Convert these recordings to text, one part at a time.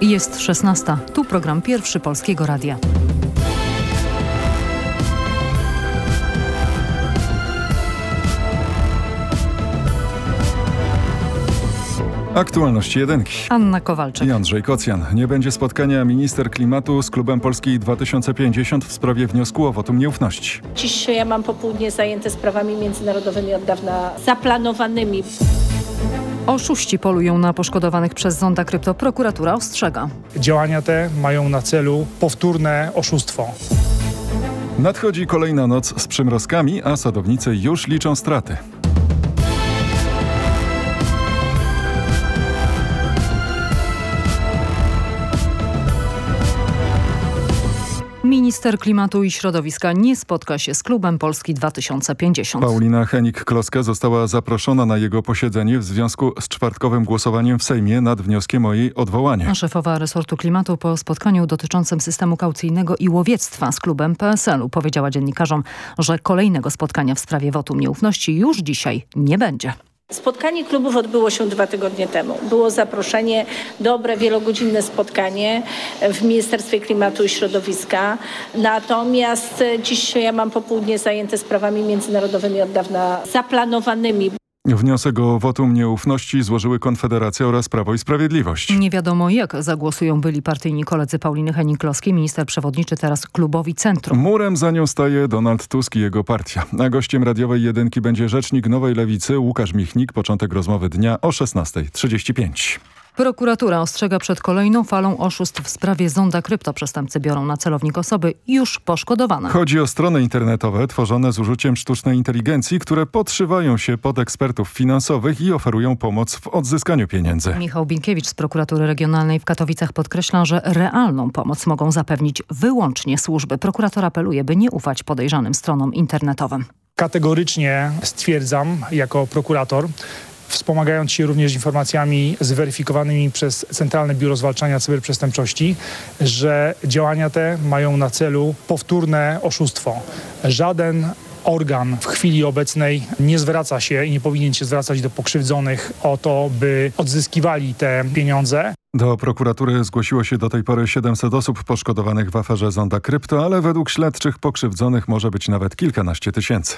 Jest 16. Tu program pierwszy Polskiego Radia. Aktualności jedynki. Anna Kowalczyk. I Andrzej Kocjan. Nie będzie spotkania minister klimatu z klubem Polski 2050 w sprawie wniosku o wotum nieufności. Dziś ja mam popołudnie zajęte sprawami międzynarodowymi od dawna zaplanowanymi. Oszuści polują na poszkodowanych przez zonda krypto. Prokuratura ostrzega. Działania te mają na celu powtórne oszustwo. Nadchodzi kolejna noc z przymrozkami, a sadownicy już liczą straty. Minister klimatu i środowiska nie spotka się z klubem Polski 2050. Paulina Henik-Kloska została zaproszona na jego posiedzenie w związku z czwartkowym głosowaniem w Sejmie nad wnioskiem o jej odwołanie. Szefowa resortu klimatu po spotkaniu dotyczącym systemu kaucyjnego i łowiectwa z klubem PSL-u powiedziała dziennikarzom, że kolejnego spotkania w sprawie wotum nieufności już dzisiaj nie będzie. Spotkanie klubów odbyło się dwa tygodnie temu. Było zaproszenie, dobre, wielogodzinne spotkanie w Ministerstwie Klimatu i Środowiska. Natomiast dziś ja mam popołudnie zajęte sprawami międzynarodowymi od dawna zaplanowanymi. Wniosek o wotum nieufności złożyły Konfederacja oraz Prawo i Sprawiedliwość. Nie wiadomo jak zagłosują byli partyjni koledzy Pauliny Henik-Kloskiej, minister przewodniczy teraz klubowi Centrum. Murem za nią staje Donald Tusk i jego partia. A gościem radiowej jedynki będzie rzecznik Nowej Lewicy Łukasz Michnik. Początek rozmowy dnia o 16.35. Prokuratura ostrzega przed kolejną falą oszustw w sprawie zonda krypto. Przestępcy biorą na celownik osoby już poszkodowane. Chodzi o strony internetowe tworzone z użyciem sztucznej inteligencji, które podszywają się pod ekspertów finansowych i oferują pomoc w odzyskaniu pieniędzy. Michał Binkiewicz z prokuratury regionalnej w Katowicach podkreśla, że realną pomoc mogą zapewnić wyłącznie służby. Prokurator apeluje, by nie ufać podejrzanym stronom internetowym. Kategorycznie stwierdzam jako prokurator, wspomagając się również informacjami zweryfikowanymi przez Centralne Biuro Zwalczania Cyberprzestępczości, że działania te mają na celu powtórne oszustwo. Żaden organ w chwili obecnej nie zwraca się i nie powinien się zwracać do pokrzywdzonych o to, by odzyskiwali te pieniądze. Do prokuratury zgłosiło się do tej pory 700 osób poszkodowanych w aferze Zonda Krypto, ale według śledczych pokrzywdzonych może być nawet kilkanaście tysięcy.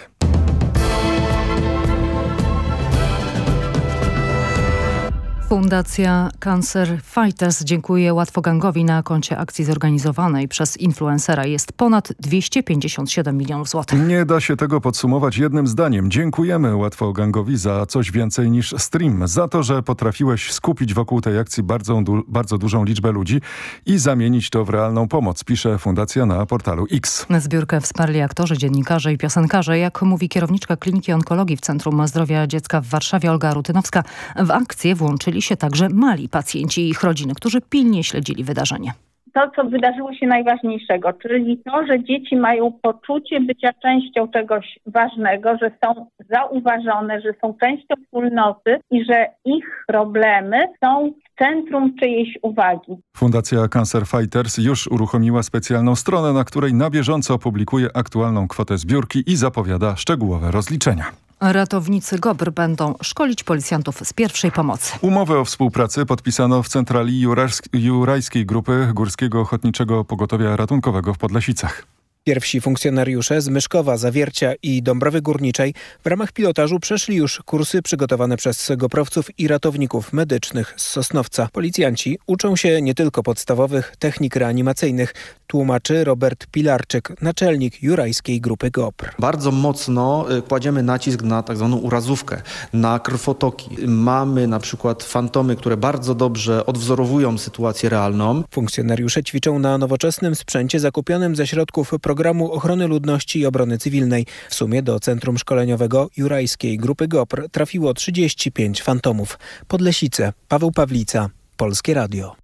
Fundacja Cancer Fighters dziękuję Łatwogangowi na koncie akcji zorganizowanej przez influencera. Jest ponad 257 milionów złotych. Nie da się tego podsumować jednym zdaniem. Dziękujemy Łatwogangowi za coś więcej niż stream. Za to, że potrafiłeś skupić wokół tej akcji bardzo, du bardzo dużą liczbę ludzi i zamienić to w realną pomoc, pisze Fundacja na portalu X. Na zbiórkę wsparli aktorzy, dziennikarze i piosenkarze. Jak mówi kierowniczka Kliniki Onkologii w Centrum Zdrowia Dziecka w Warszawie Olga Rutynowska, w akcję włączyli się także mali pacjenci i ich rodziny, którzy pilnie śledzili wydarzenie to, co wydarzyło się najważniejszego, czyli to, że dzieci mają poczucie bycia częścią czegoś ważnego, że są zauważone, że są częścią wspólnoty i że ich problemy są w centrum czyjejś uwagi. Fundacja Cancer Fighters już uruchomiła specjalną stronę, na której na bieżąco publikuje aktualną kwotę zbiórki i zapowiada szczegółowe rozliczenia. Ratownicy GOBR będą szkolić policjantów z pierwszej pomocy. Umowę o współpracy podpisano w centrali Jurajskiej Grupy Górskiego Ochotniczego Pogotowia Ratunkowego w Podlasicach. Pierwsi funkcjonariusze z Myszkowa, Zawiercia i Dąbrowy Górniczej w ramach pilotażu przeszli już kursy przygotowane przez goprowców i ratowników medycznych z Sosnowca. Policjanci uczą się nie tylko podstawowych technik reanimacyjnych, tłumaczy Robert Pilarczyk, naczelnik Jurajskiej Grupy GOPR. Bardzo mocno kładziemy nacisk na tak zwaną urazówkę, na krwotoki. Mamy na przykład fantomy, które bardzo dobrze odwzorowują sytuację realną. Funkcjonariusze ćwiczą na nowoczesnym sprzęcie zakupionym ze środków Programu Ochrony Ludności i Obrony Cywilnej. W sumie do Centrum Szkoleniowego Jurajskiej Grupy GOPR trafiło 35 fantomów. Podlesice, Paweł Pawlica, Polskie Radio.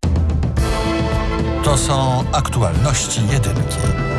To są aktualności jedynki.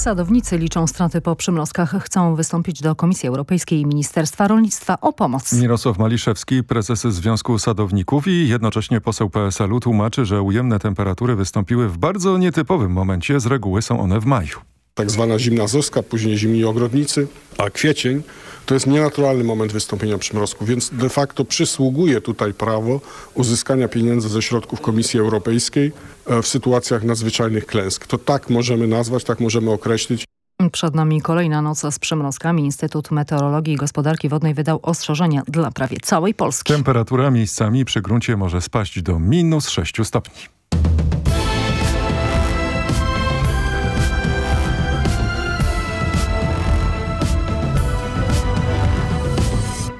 Sadownicy liczą straty po przymrozkach. Chcą wystąpić do Komisji Europejskiej i Ministerstwa Rolnictwa o pomoc. Mirosław Maliszewski, prezes Związku Sadowników i jednocześnie poseł PSL-u tłumaczy, że ujemne temperatury wystąpiły w bardzo nietypowym momencie. Z reguły są one w maju. Tak zwana zimna zoska, później zimni ogrodnicy, a kwiecień To jest nienaturalny moment wystąpienia przymrozku, więc de facto przysługuje tutaj prawo uzyskania pieniędzy ze środków Komisji Europejskiej e, w sytuacjach nadzwyczajnych klęsk. To tak możemy nazwać, tak możemy określić. Przed nami kolejna noc z przymrozkami. Instytut Meteorologii i Gospodarki Wodnej wydał ostrzeżenia dla prawie całej Polski. Temperatura miejscami przy gruncie może spaść do minus 6 stopni.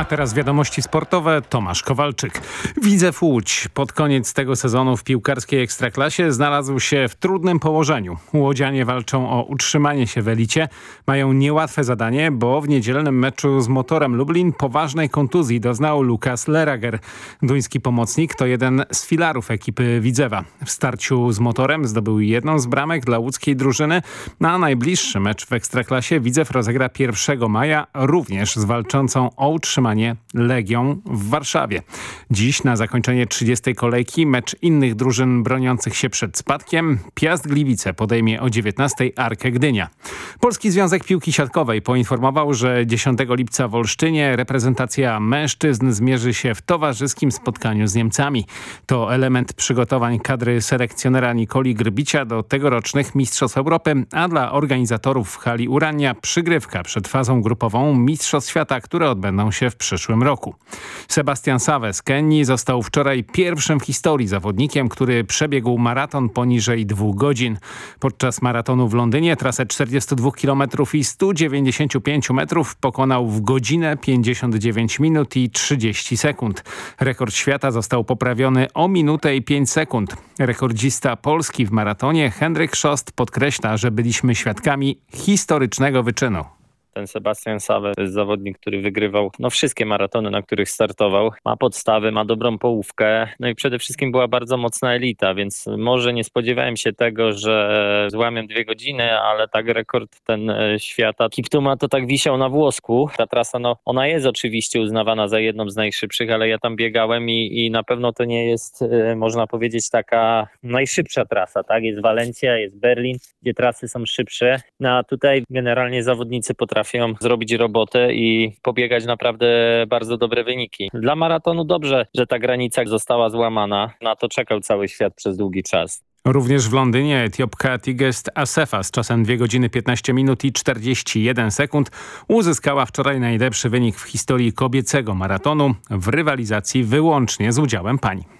A teraz wiadomości sportowe. Tomasz Kowalczyk. Widzew Łódź pod koniec tego sezonu w piłkarskiej Ekstraklasie znalazł się w trudnym położeniu. Łodzianie walczą o utrzymanie się w elicie. Mają niełatwe zadanie, bo w niedzielnym meczu z Motorem Lublin poważnej kontuzji doznał Lukas Lerager. Duński pomocnik to jeden z filarów ekipy Widzewa. W starciu z Motorem zdobył jedną z bramek dla łódzkiej drużyny. Na najbliższy mecz w Ekstraklasie Widzew rozegra 1 maja również z walczącą o utrzymanie Legią w Warszawie. Dziś na zakończenie 30. kolejki mecz innych drużyn broniących się przed spadkiem. Piast Gliwice podejmie o 19 Arkę Gdynia. Polski Związek Piłki Siatkowej poinformował, że 10 lipca w Olsztynie reprezentacja mężczyzn zmierzy się w towarzyskim spotkaniu z Niemcami. To element przygotowań kadry selekcjonera Nikoli Grbicia do tegorocznych Mistrzostw Europy, a dla organizatorów w hali Urania przygrywka przed fazą grupową Mistrzostw Świata, które odbędą się w przyszłym roku. Sebastian Save z Kenii został wczoraj pierwszym w historii zawodnikiem, który przebiegł maraton poniżej dwóch godzin. Podczas maratonu w Londynie trasę 42 km i 195 metrów pokonał w godzinę 59 minut i 30 sekund. Rekord świata został poprawiony o minutę i 5 sekund. Rekordzista Polski w maratonie Henryk Szost podkreśla, że byliśmy świadkami historycznego wyczynu ten Sebastian Sawe to jest zawodnik, który wygrywał no, wszystkie maratony, na których startował. Ma podstawy, ma dobrą połówkę, no i przede wszystkim była bardzo mocna elita, więc może nie spodziewałem się tego, że złamię dwie godziny, ale tak rekord ten e, świata Kiptuma to tak wisiał na włosku. Ta trasa, no ona jest oczywiście uznawana za jedną z najszybszych, ale ja tam biegałem i, i na pewno to nie jest, e, można powiedzieć, taka najszybsza trasa, tak? Jest Walencja, jest Berlin, gdzie trasy są szybsze, no a tutaj generalnie zawodnicy potrafią potrafią zrobić robotę i pobiegać naprawdę bardzo dobre wyniki. Dla maratonu dobrze, że ta granica została złamana. Na to czekał cały świat przez długi czas. Również w Londynie Etiopka Tigest Asefa z czasem 2 godziny 15 minut i 41 sekund uzyskała wczoraj najlepszy wynik w historii kobiecego maratonu w rywalizacji wyłącznie z udziałem pań.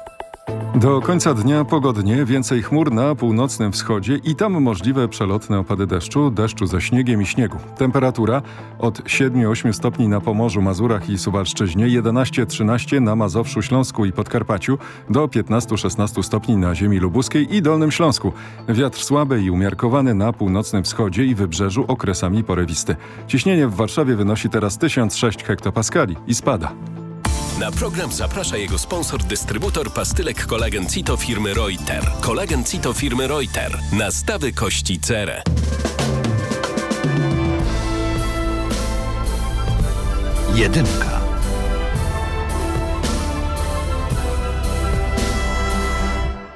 Do końca dnia pogodnie, więcej chmur na północnym wschodzie i tam możliwe przelotne opady deszczu, deszczu ze śniegiem i śniegu. Temperatura od 7-8 stopni na Pomorzu, Mazurach i Suwalszczyźnie, 11-13 na Mazowszu, Śląsku i Podkarpaciu, do 15-16 stopni na ziemi lubuskiej i Dolnym Śląsku. Wiatr słaby i umiarkowany na północnym wschodzie i wybrzeżu okresami porywisty. Ciśnienie w Warszawie wynosi teraz 1006 hektopaskali i spada. Na program zaprasza jego sponsor, dystrybutor pastylek kolagen Cito firmy Reuter. Kolagen Cito firmy Reuter. Nastawy kości cerę. Jedynka.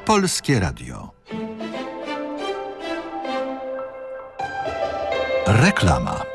Polskie Radio. Reklama.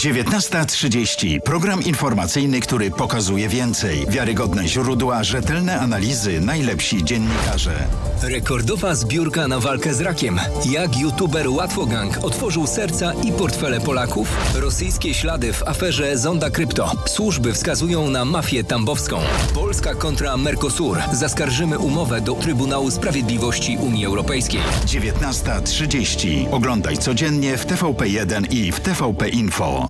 19.30. Program informacyjny, który pokazuje więcej. Wiarygodne źródła, rzetelne analizy, najlepsi dziennikarze. Rekordowa zbiórka na walkę z rakiem. Jak youtuber Łatwogang otworzył serca i portfele Polaków? Rosyjskie ślady w aferze Zonda Krypto. Służby wskazują na mafię tambowską. Polska kontra Mercosur. Zaskarżymy umowę do Trybunału Sprawiedliwości Unii Europejskiej. 19.30. Oglądaj codziennie w TVP1 i w TVP Info.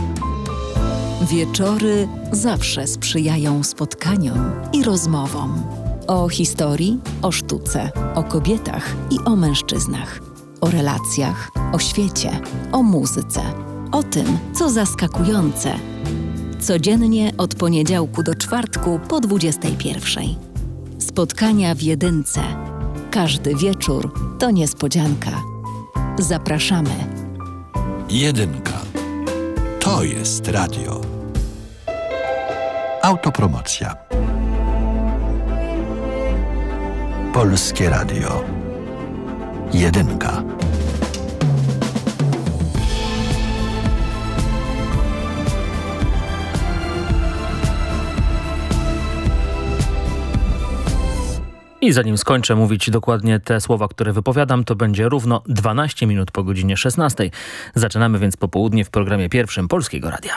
Wieczory zawsze sprzyjają spotkaniom i rozmowom. O historii, o sztuce, o kobietach i o mężczyznach. O relacjach, o świecie, o muzyce. O tym, co zaskakujące. Codziennie od poniedziałku do czwartku po 21. Spotkania w jedynce. Każdy wieczór to niespodzianka. Zapraszamy. Jedynka. To jest radio. Autopromocja. Polskie Radio. Jedynka. I zanim skończę mówić dokładnie te słowa, które wypowiadam, to będzie równo 12 minut po godzinie 16. Zaczynamy więc popołudnie w programie pierwszym Polskiego Radia.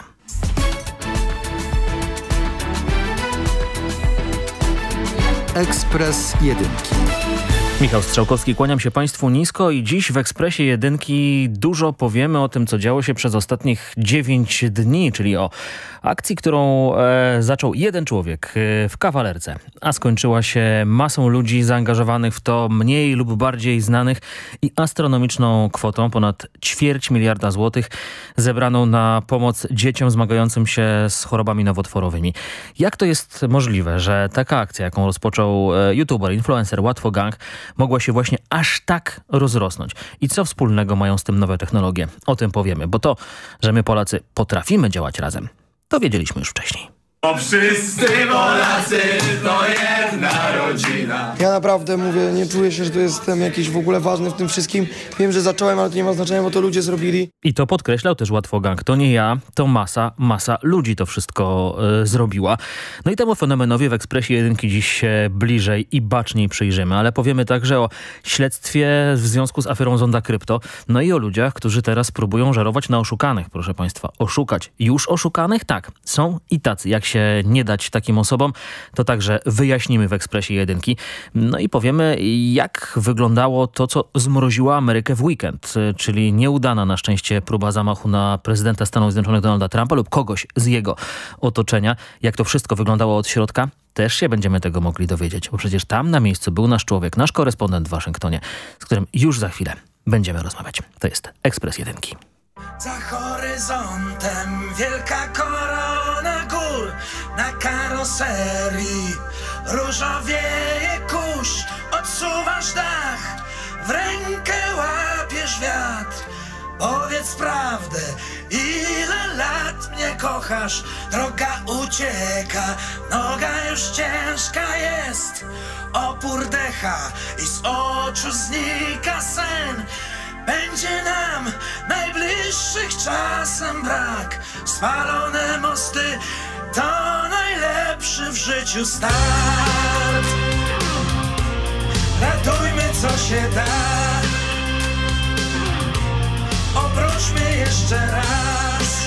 Ekspres Jedynki. Michał Strzałkowski, kłaniam się Państwu nisko i dziś w Ekspresie Jedynki dużo powiemy o tym, co działo się przez ostatnich 9 dni, czyli o akcji, którą e, zaczął jeden człowiek e, w kawalerce, a skończyła się masą ludzi zaangażowanych w to mniej lub bardziej znanych i astronomiczną kwotą ponad ćwierć miliarda złotych zebraną na pomoc dzieciom zmagającym się z chorobami nowotworowymi. Jak to jest możliwe, że taka akcja, jaką rozpoczął e, youtuber, influencer Łatwo Gang, mogła się właśnie aż tak rozrosnąć? I co wspólnego mają z tym nowe technologie? O tym powiemy, bo to, że my Polacy potrafimy działać razem, to wiedzieliśmy już wcześniej. Bo wszyscy Polacy to jedna rodzina. Ja naprawdę mówię, nie czuję się, że tu jestem jakiś w ogóle ważny w tym wszystkim. Wiem, że zacząłem, ale to nie ma znaczenia, bo to ludzie zrobili. I to podkreślał też Łatwogang. To nie ja, to masa, masa ludzi to wszystko y, zrobiła. No i temu fenomenowi w Ekspresie Jedynki dziś się bliżej i baczniej przyjrzymy, ale powiemy także o śledztwie w związku z aferą Zonda Krypto, no i o ludziach, którzy teraz próbują żerować na oszukanych, proszę Państwa. Oszukać już oszukanych? Tak, są i tacy, jak się się nie dać takim osobom, to także wyjaśnimy w Ekspresie Jedynki. No i powiemy, jak wyglądało to, co zmroziło Amerykę w weekend, czyli nieudana na szczęście próba zamachu na prezydenta Stanów Zjednoczonych Donalda Trumpa lub kogoś z jego otoczenia. Jak to wszystko wyglądało od środka? też się będziemy tego mogli dowiedzieć, bo przecież tam na miejscu był nasz człowiek, nasz korespondent w Waszyngtonie, z którym już za chwilę będziemy rozmawiać. To jest Ekspres Jedynki. Za horyzontem wielka korona na karoserii różowieje kurz, odsuwasz dach, w rękę łapiesz wiatr. Powiedz prawdę, ile lat mnie kochasz, droga ucieka, noga już ciężka jest, opór decha i z oczu znika sen. Będzie nam najbliższych czasem brak Spalone mosty to najlepszy w życiu start. Ratujmy co się da. Obróćmy jeszcze raz.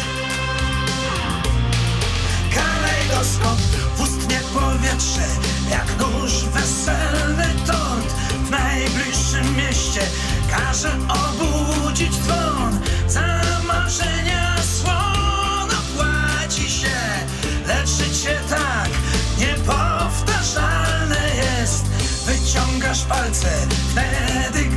Kalejdoskop Pustnie powietrze Jak nóż weselny tort. W najbliższym mieście Każe obudzić dzwon. Za marzenia Wyciągasz palce wtedy,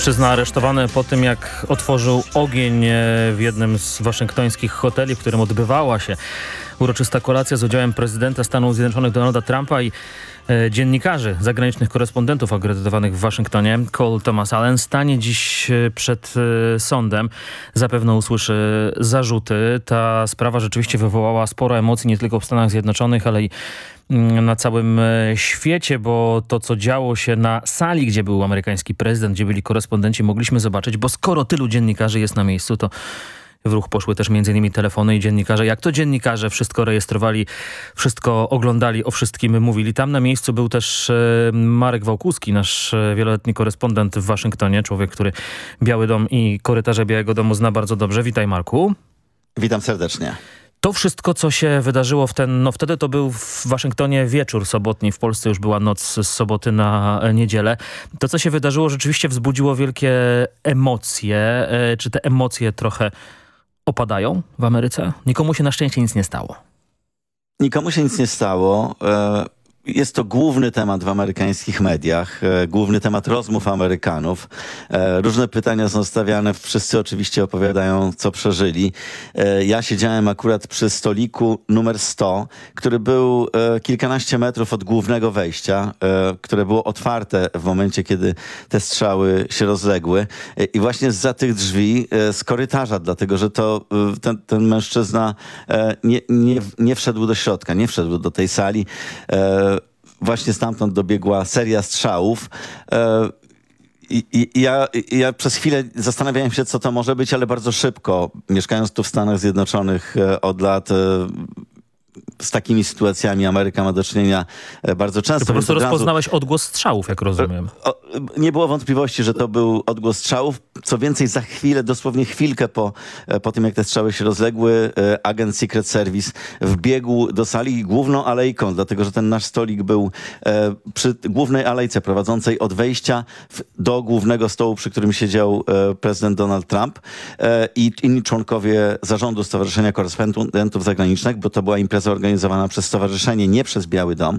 Mężczyzna aresztowany po tym, jak otworzył ogień e, w jednym z waszyngtońskich hoteli, w którym odbywała się uroczysta kolacja z udziałem prezydenta Stanów Zjednoczonych Donalda Trumpa i e, dziennikarzy, zagranicznych korespondentów akredytowanych w Waszyngtonie. Cole Thomas Allen stanie dziś e, przed e, sądem. Zapewne usłyszy zarzuty. Ta sprawa rzeczywiście wywołała sporo emocji nie tylko w Stanach Zjednoczonych, ale i mm, na całym e, świecie, bo to, co działo się na sali, gdzie był amerykański prezydent, gdzie byli korespondenci, mogliśmy zobaczyć, bo skoro tylu dziennikarzy jest na miejscu, to w ruch poszły też m.in. telefony i dziennikarze. Jak to dziennikarze wszystko rejestrowali, wszystko oglądali, o wszystkim mówili. Tam na miejscu był też e, Marek Wałkuski, nasz e, wieloletni korespondent w Waszyngtonie, człowiek, który Biały Dom i korytarze Białego Domu zna bardzo dobrze. Witaj Marku. Witam serdecznie. To wszystko, co się wydarzyło w ten, no wtedy to był w Waszyngtonie wieczór sobotni, w Polsce już była noc z soboty na e, niedzielę. To, co się wydarzyło, rzeczywiście wzbudziło wielkie emocje. Czy te emocje trochę opadają w Ameryce? Nikomu się na szczęście nic nie stało. Nikomu się nic nie stało. E, Jest to główny temat w amerykańskich mediach, e, główny temat rozmów Amerykanów. E, Różne pytania są stawiane, wszyscy oczywiście opowiadają, co przeżyli. E, Ja siedziałem akurat przy stoliku numer 100, który był kilkanaście metrów od głównego wejścia, które było otwarte w momencie, kiedy te strzały się rozległy. I właśnie za tych drzwi, z korytarza, dlatego że to ten, ten mężczyzna nie, nie, nie wszedł do środka, nie wszedł do tej sali. Właśnie stamtąd dobiegła seria strzałów. E, i, i, ja, ja przez chwilę zastanawiałem się, co to może być, ale bardzo szybko, mieszkając tu w Stanach Zjednoczonych e, od lat, e, z takimi sytuacjami Ameryka ma do czynienia bardzo często. Po prostu więc od razu- rozpoznałeś odgłos strzałów, jak rozumiem. nie było wątpliwości, że to był odgłos strzałów. Co więcej, za chwilę, dosłownie chwilkę po, e, po tym, jak te strzały się rozległy, e, agent Secret Service wbiegł do sali główną alejką, dlatego że ten nasz stolik był e, przy głównej alejce prowadzącej od wejścia do głównego stołu, przy którym siedział prezydent Donald Trump i inni członkowie zarządu Stowarzyszenia Korespondentów Zagranicznych, bo to była impreza organizowana przez stowarzyszenie, nie przez Biały Dom,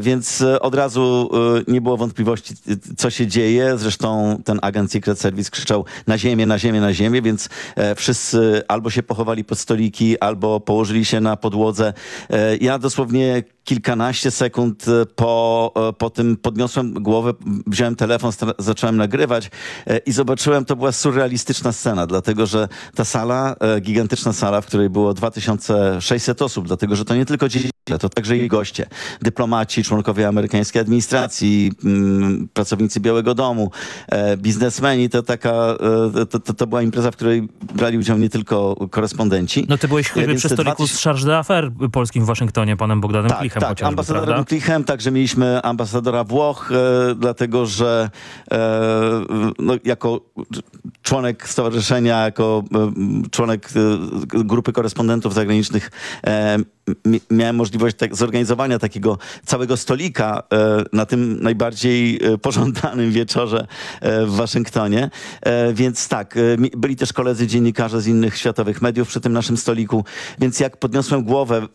więc od razu nie było wątpliwości, co się dzieje. Zresztą ten agent Secret Service krzyczał na ziemię, na ziemię, na ziemię, więc e, wszyscy albo się pochowali pod stoliki, albo położyli się na podłodze. E, Ja dosłownie kilkanaście sekund e, po, e, po tym podniosłem głowę, wziąłem telefon, zacząłem nagrywać e, i zobaczyłem, to była surrealistyczna scena, dlatego że ta sala, gigantyczna sala, w której było 2600 osób, dlatego że to nie tylko dzieci, to także i goście, dyplomaci, członkowie amerykańskiej administracji, mm, pracownicy Białego Domu, e, biznesmeni, to taka, e, to, to, to była impreza, w której brali udział nie tylko korespondenci. No ty byłeś choćby przy stoliku 2000 z Charge d'Affaires polskim w Waszyngtonie, panem Bogdanem Klichem tak, chociażby, ambasadorem prawda? Klichem, także mieliśmy ambasadora Włoch, e, dlatego że e, no, jako członek stowarzyszenia, jako e, członek e, grupy korespondentów zagranicznych miałem możliwość tak, zorganizowania takiego całego stolika e, na tym najbardziej e, pożądanym wieczorze e, w Waszyngtonie. E, więc tak, e, byli też koledzy dziennikarze z innych światowych mediów przy tym naszym stoliku, więc jak podniosłem głowę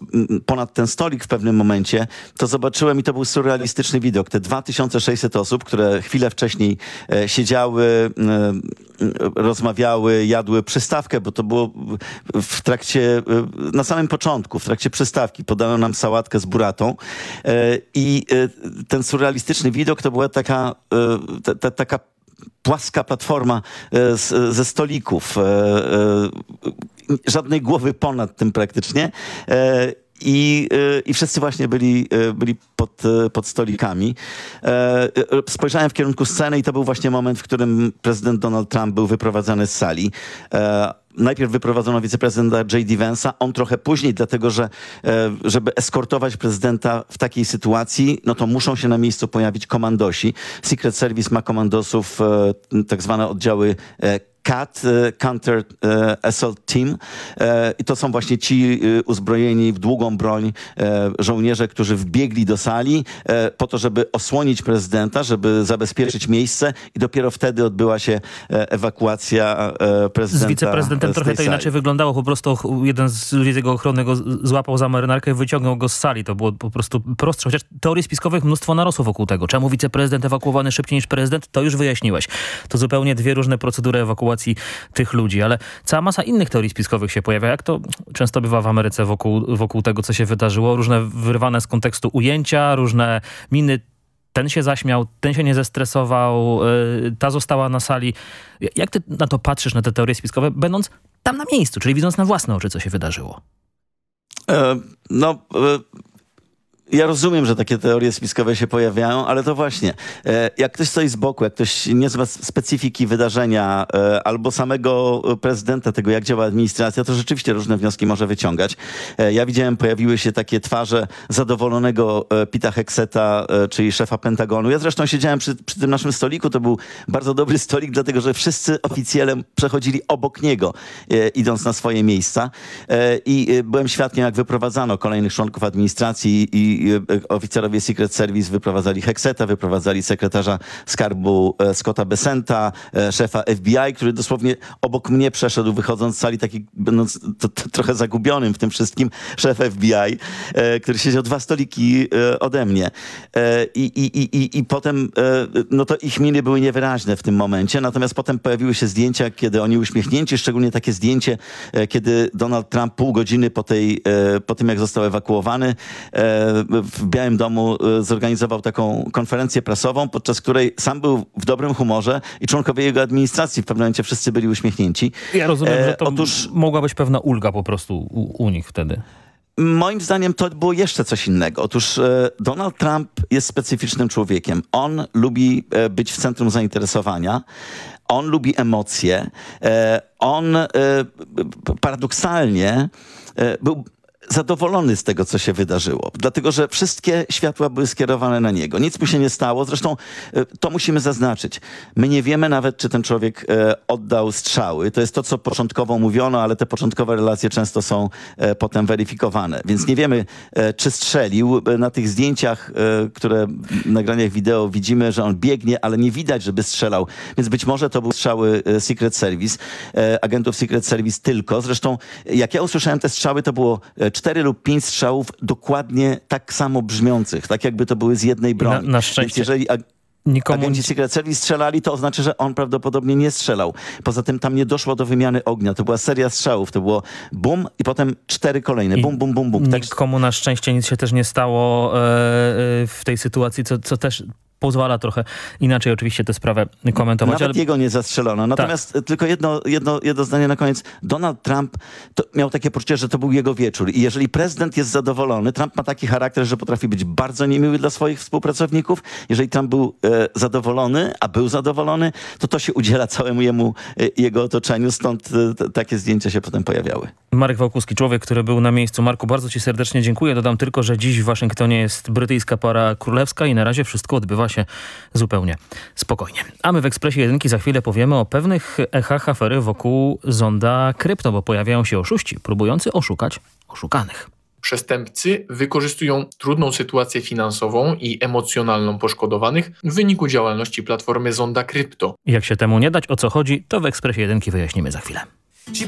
ponad ten stolik w pewnym momencie, to zobaczyłem i to był surrealistyczny widok. Te 2600 osób, które chwilę wcześniej e, siedziały, rozmawiały, jadły przystawkę, bo to było w trakcie, na samym początku, w trakcie przystawki podano nam sałatkę z buratą e, i e, ten surrealistyczny widok to była taka, e, ta, ta, taka płaska platforma z, ze stolików. Żadnej głowy ponad tym praktycznie. I, e, I wszyscy właśnie byli, e, byli pod, e, pod stolikami. E, Spojrzałem w kierunku sceny i to był właśnie moment, w którym prezydent Donald Trump był wyprowadzany z sali. E, Najpierw wyprowadzono wiceprezydenta J.D. Vance'a, on trochę później, dlatego że e, żeby eskortować prezydenta w takiej sytuacji, no to muszą się na miejscu pojawić komandosi. Secret Service ma komandosów, tak zwane oddziały CAT, e, Counter e, Assault Team. E, I to są właśnie ci uzbrojeni w długą broń żołnierze, którzy wbiegli do sali po to, żeby osłonić prezydenta, żeby zabezpieczyć miejsce i dopiero wtedy odbyła się ewakuacja prezydenta. Z wiceprezydentem z trochę to sali. inaczej wyglądało. Po prostu jeden z ludzi z jego ochrony go złapał za marynarkę i wyciągnął go z sali. To było po prostu prostsze. Chociaż teorii spiskowych mnóstwo narosło wokół tego. Czemu wiceprezydent ewakuowany szybciej niż prezydent? To już wyjaśniłeś. To zupełnie dwie różne procedury ewakuacji tych ludzi. Ale cała masa innych teorii spiskowych się pojawia. Jak to często bywa w Ameryce wokół, wokół tego, co się wydarzyło. Różne wyrwane z kontekstu ujęcia, różne miny ten się zaśmiał, ten się nie zestresował, y, ta została na sali. Jak ty na to patrzysz, na te teorie spiskowe, będąc tam na miejscu, czyli widząc na własne oczy, co się wydarzyło? E, No, e, ja rozumiem, że takie teorie spiskowe się pojawiają, ale to właśnie, e, jak ktoś stoi z boku, jak ktoś nie zna specyfiki wydarzenia e, albo samego prezydenta, tego jak działa administracja, to rzeczywiście różne wnioski może wyciągać. E, Ja widziałem, pojawiły się takie twarze zadowolonego Pita Hexeta, czyli szefa Pentagonu. Ja zresztą siedziałem przy, przy tym naszym stoliku, to był bardzo dobry stolik, dlatego że wszyscy oficjele przechodzili obok niego, idąc na swoje miejsca. I byłem świadkiem, jak wyprowadzano kolejnych członków administracji i oficerowie Secret Service wyprowadzali Hexeta, wyprowadzali sekretarza skarbu e, Scotta Besenta, e, szefa FBI, który dosłownie obok mnie przeszedł, wychodząc z sali, taki będąc to, to, trochę zagubionym w tym wszystkim, szef FBI, e, który siedział dwa stoliki e, ode mnie. E, I, i, i, i, potem, e, no to ich miny były niewyraźne w tym momencie, natomiast potem pojawiły się zdjęcia, kiedy oni uśmiechnięci, szczególnie takie zdjęcie, e, kiedy Donald Trump pół godziny po, tej, e, po tym, jak został ewakuowany, e, w Białym Domu e, zorganizował taką konferencję prasową, podczas której sam był w dobrym humorze i członkowie jego administracji w pewnym momencie wszyscy byli uśmiechnięci. Ja rozumiem, E, że to otóż mogła być pewna ulga po prostu u, u nich wtedy. Moim zdaniem to było jeszcze coś innego. Otóż e, Donald Trump jest specyficznym człowiekiem. On lubi e, być w centrum zainteresowania. On lubi emocje. E, on e, paradoksalnie był zadowolony z tego, co się wydarzyło, dlatego że wszystkie światła były skierowane na niego. Nic mu się nie stało. Zresztą e, to musimy zaznaczyć. My nie wiemy nawet, czy ten człowiek e, oddał strzały. To jest to, co początkowo mówiono, ale te początkowe relacje często są e, potem weryfikowane. Więc nie wiemy, czy strzelił. Na tych zdjęciach, które w nagraniach wideo widzimy, że on biegnie, ale nie widać, żeby strzelał. Więc być może to były strzały Secret Service, agentów Secret Service tylko. Zresztą, jak ja usłyszałem te strzały, to było e, cztery lub pięć strzałów dokładnie tak samo brzmiących, tak jakby to były z jednej broni. Na- na szczęście Więc jeżeli nikomu agenci Secret Service strzelali, to oznacza, że on prawdopodobnie nie strzelał. Poza tym tam nie doszło do wymiany ognia. To była seria strzałów. To było bum i potem cztery kolejne. Bum, bum, bum, bum. Tak, Nikomu na szczęście nic się też nie stało e, e, w tej sytuacji, co, co też pozwala trochę inaczej oczywiście tę sprawę komentować. Nawet ale- jego nie zastrzelono. Natomiast Tak. tylko jedno, jedno, jedno zdanie na koniec. Donald Trump miał takie poczucie, że to był jego wieczór. I jeżeli prezydent jest zadowolony, Trump ma taki charakter, że potrafi być bardzo niemiły dla swoich współpracowników. Jeżeli Trump był e, zadowolony, a był zadowolony, to to się udziela całemu jemu, e, jego otoczeniu. Stąd e, takie zdjęcia się potem pojawiały. Marek Wałkuski, człowiek, który był na miejscu. Marku, bardzo ci serdecznie dziękuję. Dodam tylko, że dziś w Waszyngtonie jest brytyjska para królewska i na razie wszystko odbywa się zupełnie spokojnie. A my w Ekspresie Jedynki za chwilę powiemy o pewnych echach afery wokół zonda krypto, bo pojawiają się oszuści próbujący oszukać oszukanych. Przestępcy wykorzystują trudną sytuację finansową i emocjonalną poszkodowanych w wyniku działalności platformy Zonda Krypto. Jak się temu nie dać, o co chodzi, to w Ekspresie Jedynki wyjaśnimy za chwilę. She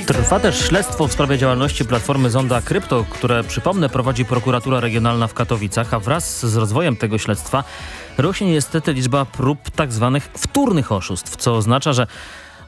Trwa też śledztwo w sprawie działalności platformy Zonda Krypto, które przypomnę prowadzi prokuratura regionalna w Katowicach, a wraz z rozwojem tego śledztwa rośnie niestety liczba prób tak zwanych wtórnych oszustw, co oznacza, że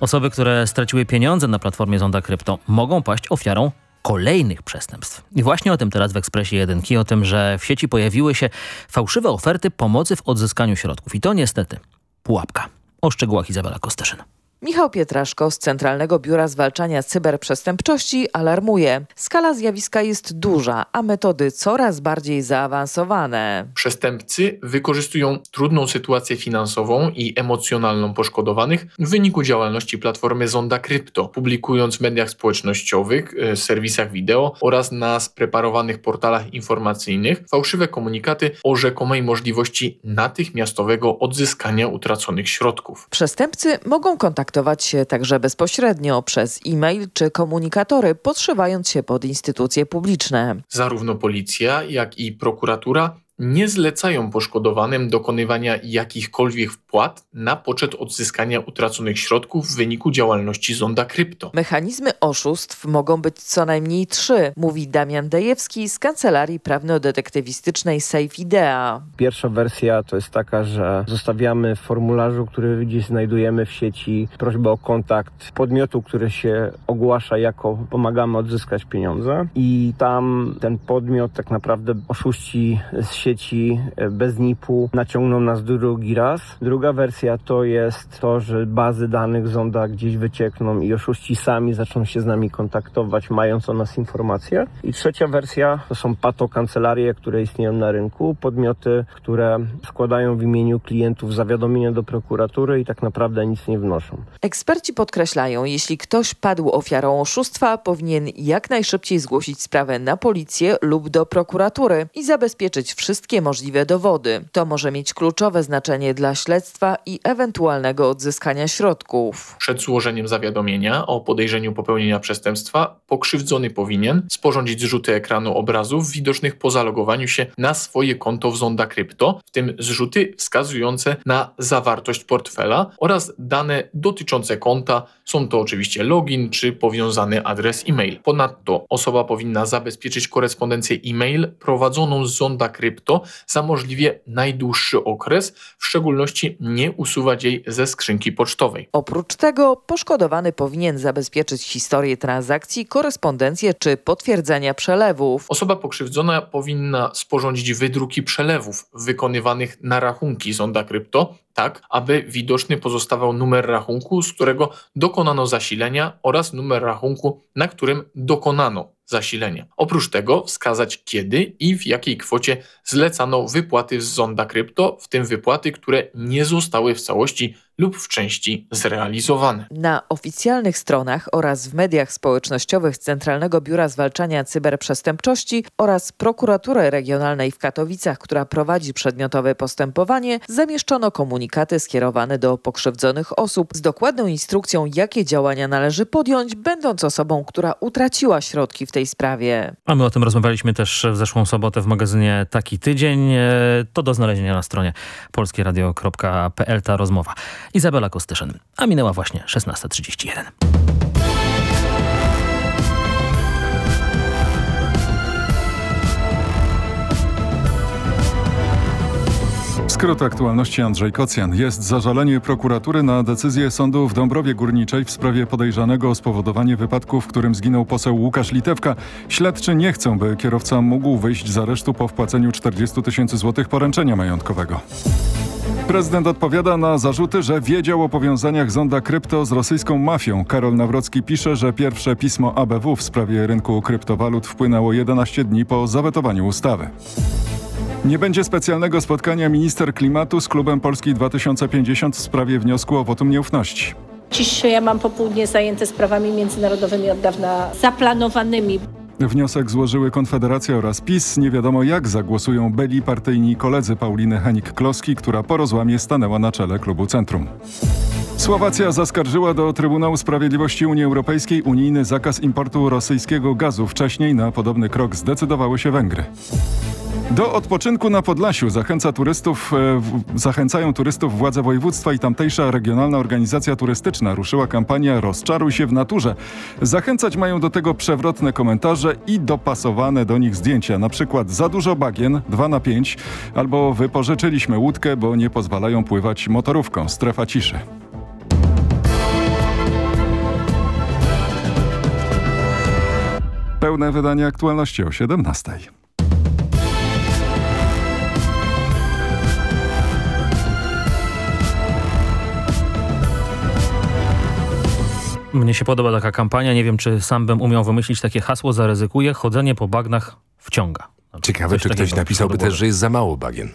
osoby, które straciły pieniądze na platformie Zonda Krypto mogą paść ofiarą kolejnych przestępstw. I właśnie o tym teraz w Ekspresie Jedynki, o tym, że w sieci pojawiły się fałszywe oferty pomocy w odzyskaniu środków. I to niestety pułapka. O szczegółach Izabela Kosteszyn. Michał Pietraszko z Centralnego Biura Zwalczania Cyberprzestępczości alarmuje. Skala zjawiska jest duża, a metody coraz bardziej zaawansowane. Przestępcy wykorzystują trudną sytuację finansową i emocjonalną poszkodowanych w wyniku działalności platformy Zonda Krypto, publikując w mediach społecznościowych, e, serwisach wideo oraz na spreparowanych portalach informacyjnych fałszywe komunikaty o rzekomej możliwości natychmiastowego odzyskania utraconych środków. Przestępcy mogą kontaktować się także bezpośrednio przez e-mail czy komunikatory, podszywając się pod instytucje publiczne. Zarówno policja, jak i prokuratura nie zlecają poszkodowanym dokonywania jakichkolwiek wpłat na poczet odzyskania utraconych środków w wyniku działalności Zonda Krypto. Mechanizmy oszustw mogą być co najmniej trzy, mówi Damian Dejewski z Kancelarii Prawno-Detektywistycznej Safe Idea. Pierwsza wersja to jest taka, że zostawiamy w formularzu, który gdzieś znajdujemy w sieci, prośbę o kontakt podmiotu, który się ogłasza jako pomagamy odzyskać pieniądze i tam ten podmiot tak naprawdę oszuści z sieci e, bez NIP-u naciągną nas drugi raz. Druga wersja to jest to, że bazy danych zonda gdzieś wyciekną i oszuści sami zaczną się z nami kontaktować, mając o nas informacje. I trzecia wersja to są patokancelarie, które istnieją na rynku, podmioty, które składają w imieniu klientów zawiadomienia do prokuratury i tak naprawdę nic nie wnoszą. Eksperci podkreślają, jeśli ktoś padł ofiarą oszustwa, powinien jak najszybciej zgłosić sprawę na policję lub do prokuratury i zabezpieczyć wszystkie możliwe dowody. To może mieć kluczowe znaczenie dla śledztwa i ewentualnego odzyskania środków. Przed złożeniem zawiadomienia o podejrzeniu popełnienia przestępstwa pokrzywdzony powinien sporządzić zrzuty ekranu obrazów widocznych po zalogowaniu się na swoje konto w Zonda Krypto, w tym zrzuty wskazujące na zawartość portfela oraz dane dotyczące konta. Są to oczywiście login czy powiązany adres e-mail. Ponadto osoba powinna zabezpieczyć korespondencję e-mail prowadzoną z Zonda Krypto za możliwie najdłuższy okres, w szczególności nie usuwać jej ze skrzynki pocztowej. Oprócz tego poszkodowany powinien zabezpieczyć historię transakcji, korespondencję czy potwierdzenia przelewów. Osoba pokrzywdzona powinna sporządzić wydruki przelewów wykonywanych na rachunki Zonda Krypto, tak aby widoczny pozostawał numer rachunku, z którego dokonano zasilenia oraz numer rachunku, na którym dokonano zasilenia. Oprócz tego wskazać kiedy i w jakiej kwocie zlecano wypłaty z Zonda Krypto, w tym wypłaty, które nie zostały w całości lub w części zrealizowane. Na oficjalnych stronach oraz w mediach społecznościowych Centralnego Biura Zwalczania Cyberprzestępczości oraz Prokuratury Regionalnej w Katowicach, która prowadzi przedmiotowe postępowanie, zamieszczono komunikaty skierowane do pokrzywdzonych osób z dokładną instrukcją, jakie działania należy podjąć, będąc osobą, która utraciła środki w tej sprawie. A my o tym rozmawialiśmy też w zeszłą sobotę w magazynie Taki Tydzień. E, to do znalezienia na stronie polskieradio.pl ta rozmowa. Izabela Kostyszyn, a minęła właśnie 16.31. Skrót aktualności Andrzej Kocjan. Jest zażalenie prokuratury na decyzję sądu w Dąbrowie Górniczej w sprawie podejrzanego o spowodowanie wypadku, w którym zginął poseł Łukasz Litewka. Śledczy nie chcą, by kierowca mógł wyjść z aresztu po wpłaceniu 40 tysięcy złotych poręczenia majątkowego. Prezydent odpowiada na zarzuty, że wiedział o powiązaniach Zonda Krypto z rosyjską mafią. Karol Nawrocki pisze, że pierwsze pismo ABW w sprawie rynku kryptowalut wpłynęło 11 dni po zawetowaniu ustawy. Nie będzie specjalnego spotkania minister klimatu z klubem Polski 2050 w sprawie wniosku o wotum nieufności. Dziś ja mam popołudnie zajęte sprawami międzynarodowymi od dawna zaplanowanymi. Wniosek złożyły Konfederacja oraz PiS. Nie wiadomo jak zagłosują byli partyjni koledzy Pauliny Henik-Kloski, która po rozłamie stanęła na czele klubu Centrum. Słowacja zaskarżyła do Trybunału Sprawiedliwości Unii Europejskiej unijny zakaz importu rosyjskiego gazu. Wcześniej na podobny krok zdecydowały się Węgry. Do odpoczynku na Podlasiu zachęca turystów, e, zachęcają turystów władze województwa i tamtejsza regionalna organizacja turystyczna. Ruszyła kampania Rozczaruj się w naturze. Zachęcać mają do tego przewrotne komentarze i dopasowane do nich zdjęcia. Na przykład za dużo bagien, 2 na 5, albo wypożyczyliśmy łódkę, bo nie pozwalają pływać motorówką. Strefa ciszy. Pełne wydanie aktualności o 17. Mnie się podoba taka kampania. Nie wiem, czy sam bym umiał wymyślić takie hasło. Zaryzykuję. Chodzenie po bagnach wciąga. Ciekawe, czy ktoś napisałby też, że jest za mało bagien.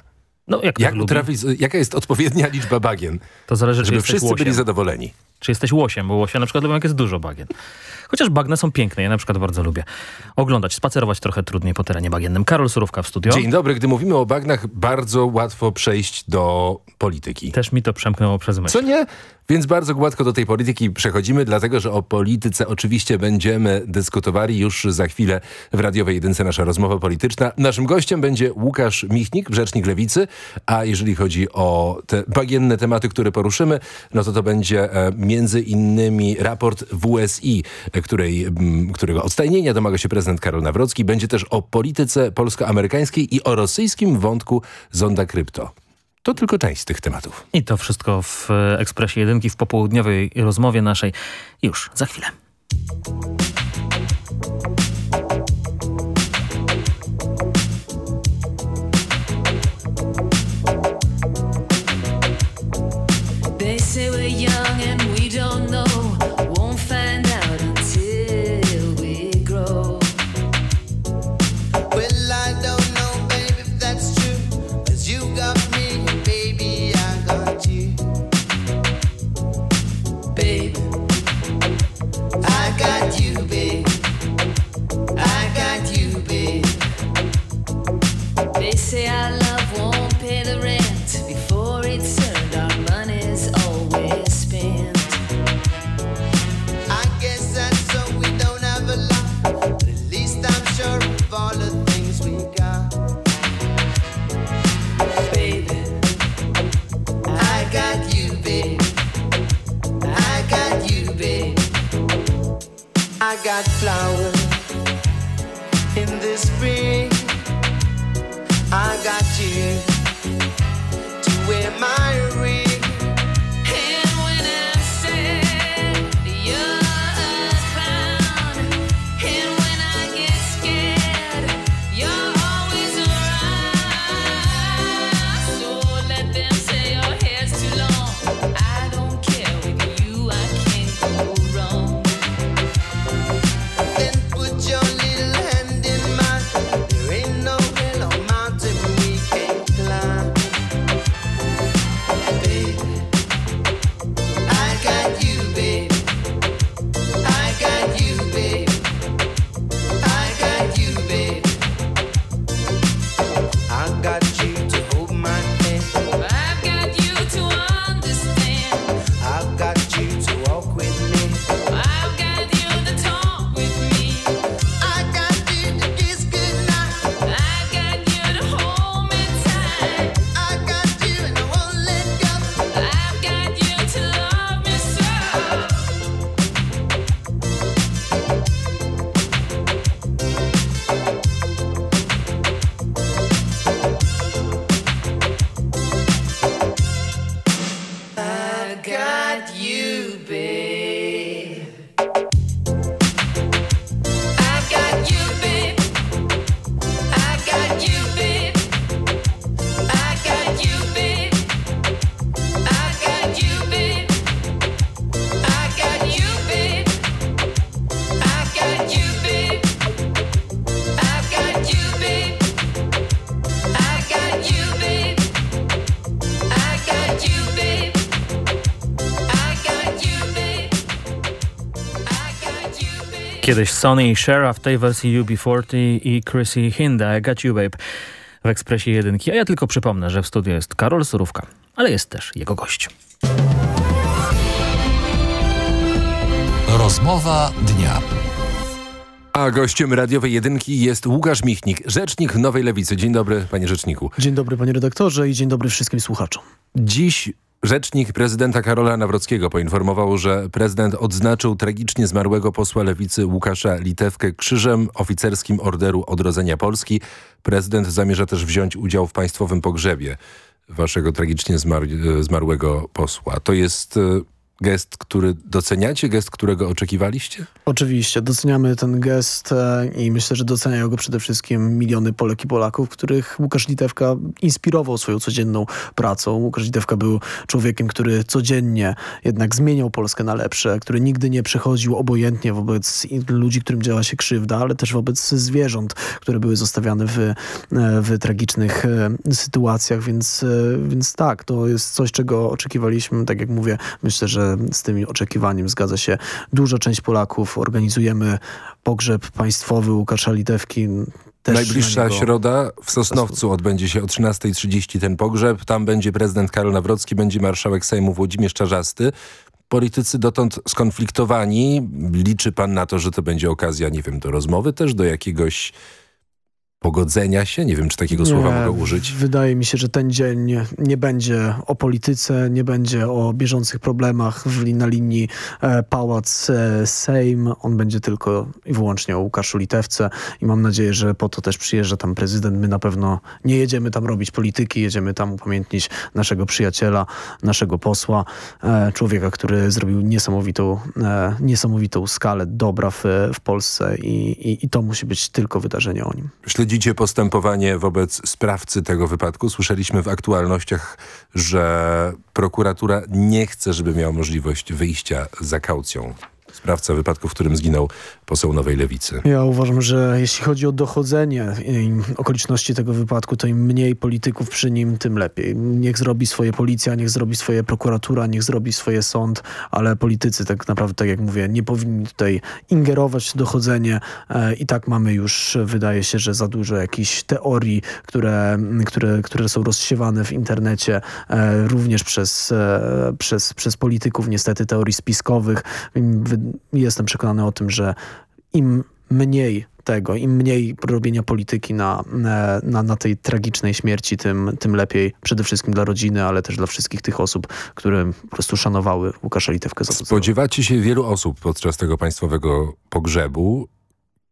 No, jak jak trafić, jaka jest odpowiednia liczba bagien? To zależy, żeby wszyscy byli zadowoleni. Czy jesteś łosiem, bo łosia na przykład lubią, jak jest dużo bagien. Chociaż bagna są piękne, ja na przykład bardzo lubię oglądać, spacerować trochę trudniej po terenie bagiennym. Karol Surówka w studio. Dzień dobry, gdy mówimy o bagnach, bardzo łatwo przejść do polityki. Też mi to przemknęło przez myśl. Co nie? Więc bardzo gładko do tej polityki przechodzimy, dlatego że o polityce oczywiście będziemy dyskutowali już za chwilę w radiowej jedynce nasza rozmowa polityczna. Naszym gościem będzie Łukasz Michnik, rzecznik Lewicy, a jeżeli chodzi o te bagienne tematy, które poruszymy, no to to będzie e, między innymi raport WSI, e, której, m, którego odstajnienia domaga się prezydent Karol Nawrocki. Będzie też o polityce polsko-amerykańskiej i o rosyjskim wątku zonda krypto. To tylko część z tych tematów. I to wszystko w e, Ekspresie Jedynki w popołudniowej rozmowie naszej już za chwilę. Kiedyś Sonny i Cher, a w tej wersji UB40 i Chrissy Hinda, I Got You Babe w Ekspresie Jedynki. A ja tylko przypomnę, że w studiu jest Karol Surówka, ale jest też jego gość. Rozmowa dnia. A gościem radiowej jedynki jest Łukasz Michnik, rzecznik Nowej Lewicy. Dzień dobry, panie rzeczniku. Dzień dobry panie redaktorze i dzień dobry wszystkim słuchaczom. Dziś rzecznik prezydenta Karola Nawrockiego poinformował, że prezydent odznaczył tragicznie zmarłego posła Lewicy Łukasza Litewkę krzyżem oficerskim Orderu Odrodzenia Polski. Prezydent zamierza też wziąć udział w państwowym pogrzebie waszego tragicznie zmar zmarłego posła. To jest e, gest, który doceniacie, gest, którego oczekiwaliście? Oczywiście, doceniamy ten gest e, i myślę, że doceniają go przede wszystkim miliony Polek i Polaków, których Łukasz Litewka inspirował swoją codzienną pracą. Łukasz Litewka był człowiekiem, który codziennie jednak zmieniał Polskę na lepsze, który nigdy nie przechodził obojętnie wobec ludzi, którym działa się krzywda, ale też wobec zwierząt, które były zostawiane w, e, w tragicznych e, sytuacjach, więc, więc tak, to jest coś, czego oczekiwaliśmy. Tak jak mówię, myślę, że z tym oczekiwaniem zgadza się duża część Polaków. Organizujemy pogrzeb państwowy Łukasza Litewki. Też Najbliższa na środa w Sosnowcu odbędzie się o 13.30 ten pogrzeb. Tam będzie prezydent Karol Nawrocki, będzie marszałek Sejmu Włodzimierz Czarzasty. Politycy dotąd skonfliktowani. Liczy pan na to, że to będzie okazja, nie wiem, do rozmowy też, do jakiegoś pogodzenia się? Nie wiem, czy takiego słowa Nie, mogę użyć. Wydaje mi się, że ten dzień nie będzie o polityce, nie będzie o bieżących problemach w, na linii e, Pałac e, Sejm. On będzie tylko i wyłącznie o Łukaszu Litewce i mam nadzieję, że po to też przyjeżdża tam prezydent. My na pewno nie jedziemy tam robić polityki, jedziemy tam upamiętnić naszego przyjaciela, naszego posła, e, człowieka, który zrobił niesamowitą, e, niesamowitą skalę dobra w, w Polsce i, i, i to musi być tylko wydarzenie o nim. Śledzicie postępowanie wobec sprawcy tego wypadku. Słyszeliśmy w aktualnościach, że prokuratura nie chce, żeby miał możliwość wyjścia za kaucją. Sprawca wypadku, w którym zginął poseł Nowej Lewicy. Ja uważam, że jeśli chodzi o dochodzenie okoliczności tego wypadku, to im mniej polityków przy nim, tym lepiej. Niech zrobi swoje policja, niech zrobi swoje prokuratura, niech zrobi swoje sąd, ale politycy tak naprawdę, tak jak mówię, nie powinni tutaj ingerować w dochodzenie e, i tak mamy już, wydaje się, że za dużo jakichś teorii, które, które, które są rozsiewane w internecie, e, również przez, e, przez, przez polityków, niestety teorii spiskowych. Wy- Jestem przekonany o tym, że im mniej tego, im mniej robienia polityki na, e, na, na tej tragicznej śmierci, tym, tym lepiej przede wszystkim dla rodziny, ale też dla wszystkich tych osób, które po prostu szanowały Łukasza Litewkę za to. Spodziewacie się wielu osób podczas tego państwowego pogrzebu.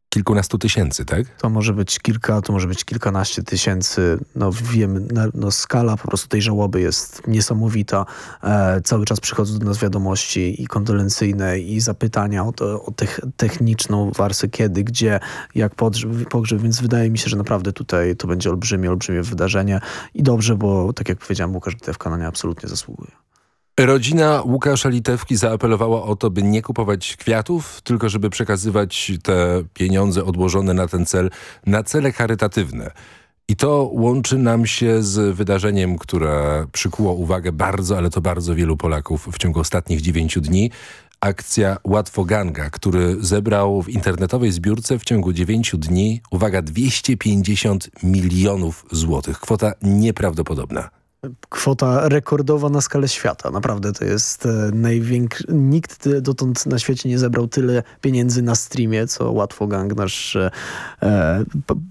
Kilkunastu tysięcy, tak? To może być kilka, to może być kilkanaście tysięcy. No wiemy, no, skala po prostu tej żałoby jest niesamowita. E, cały czas przychodzą do nas wiadomości i kondolencyjne i zapytania o, to, o tech, techniczną warstwę, kiedy, gdzie, jak pogrzeb, pogrzeb, więc wydaje mi się, że naprawdę tutaj to będzie olbrzymie, olbrzymie wydarzenie i dobrze, bo tak jak powiedziałem, Łukasz Litewka na nie absolutnie zasługuje. Rodzina Łukasza Litewki zaapelowała o to, by nie kupować kwiatów, tylko żeby przekazywać te pieniądze odłożone na ten cel na cele charytatywne. I to łączy nam się z wydarzeniem, które przykuło uwagę bardzo, ale to bardzo wielu Polaków w ciągu ostatnich dziewięciu dni. Akcja Łatwoganga, który zebrał w internetowej zbiórce w ciągu dziewięciu dni, uwaga, 250 milionów złotych. Kwota nieprawdopodobna. Kwota rekordowa na skalę świata. Naprawdę to jest e, największy... Nikt dotąd na świecie nie zebrał tyle pieniędzy na streamie, co Łatwo Gang, nasz e,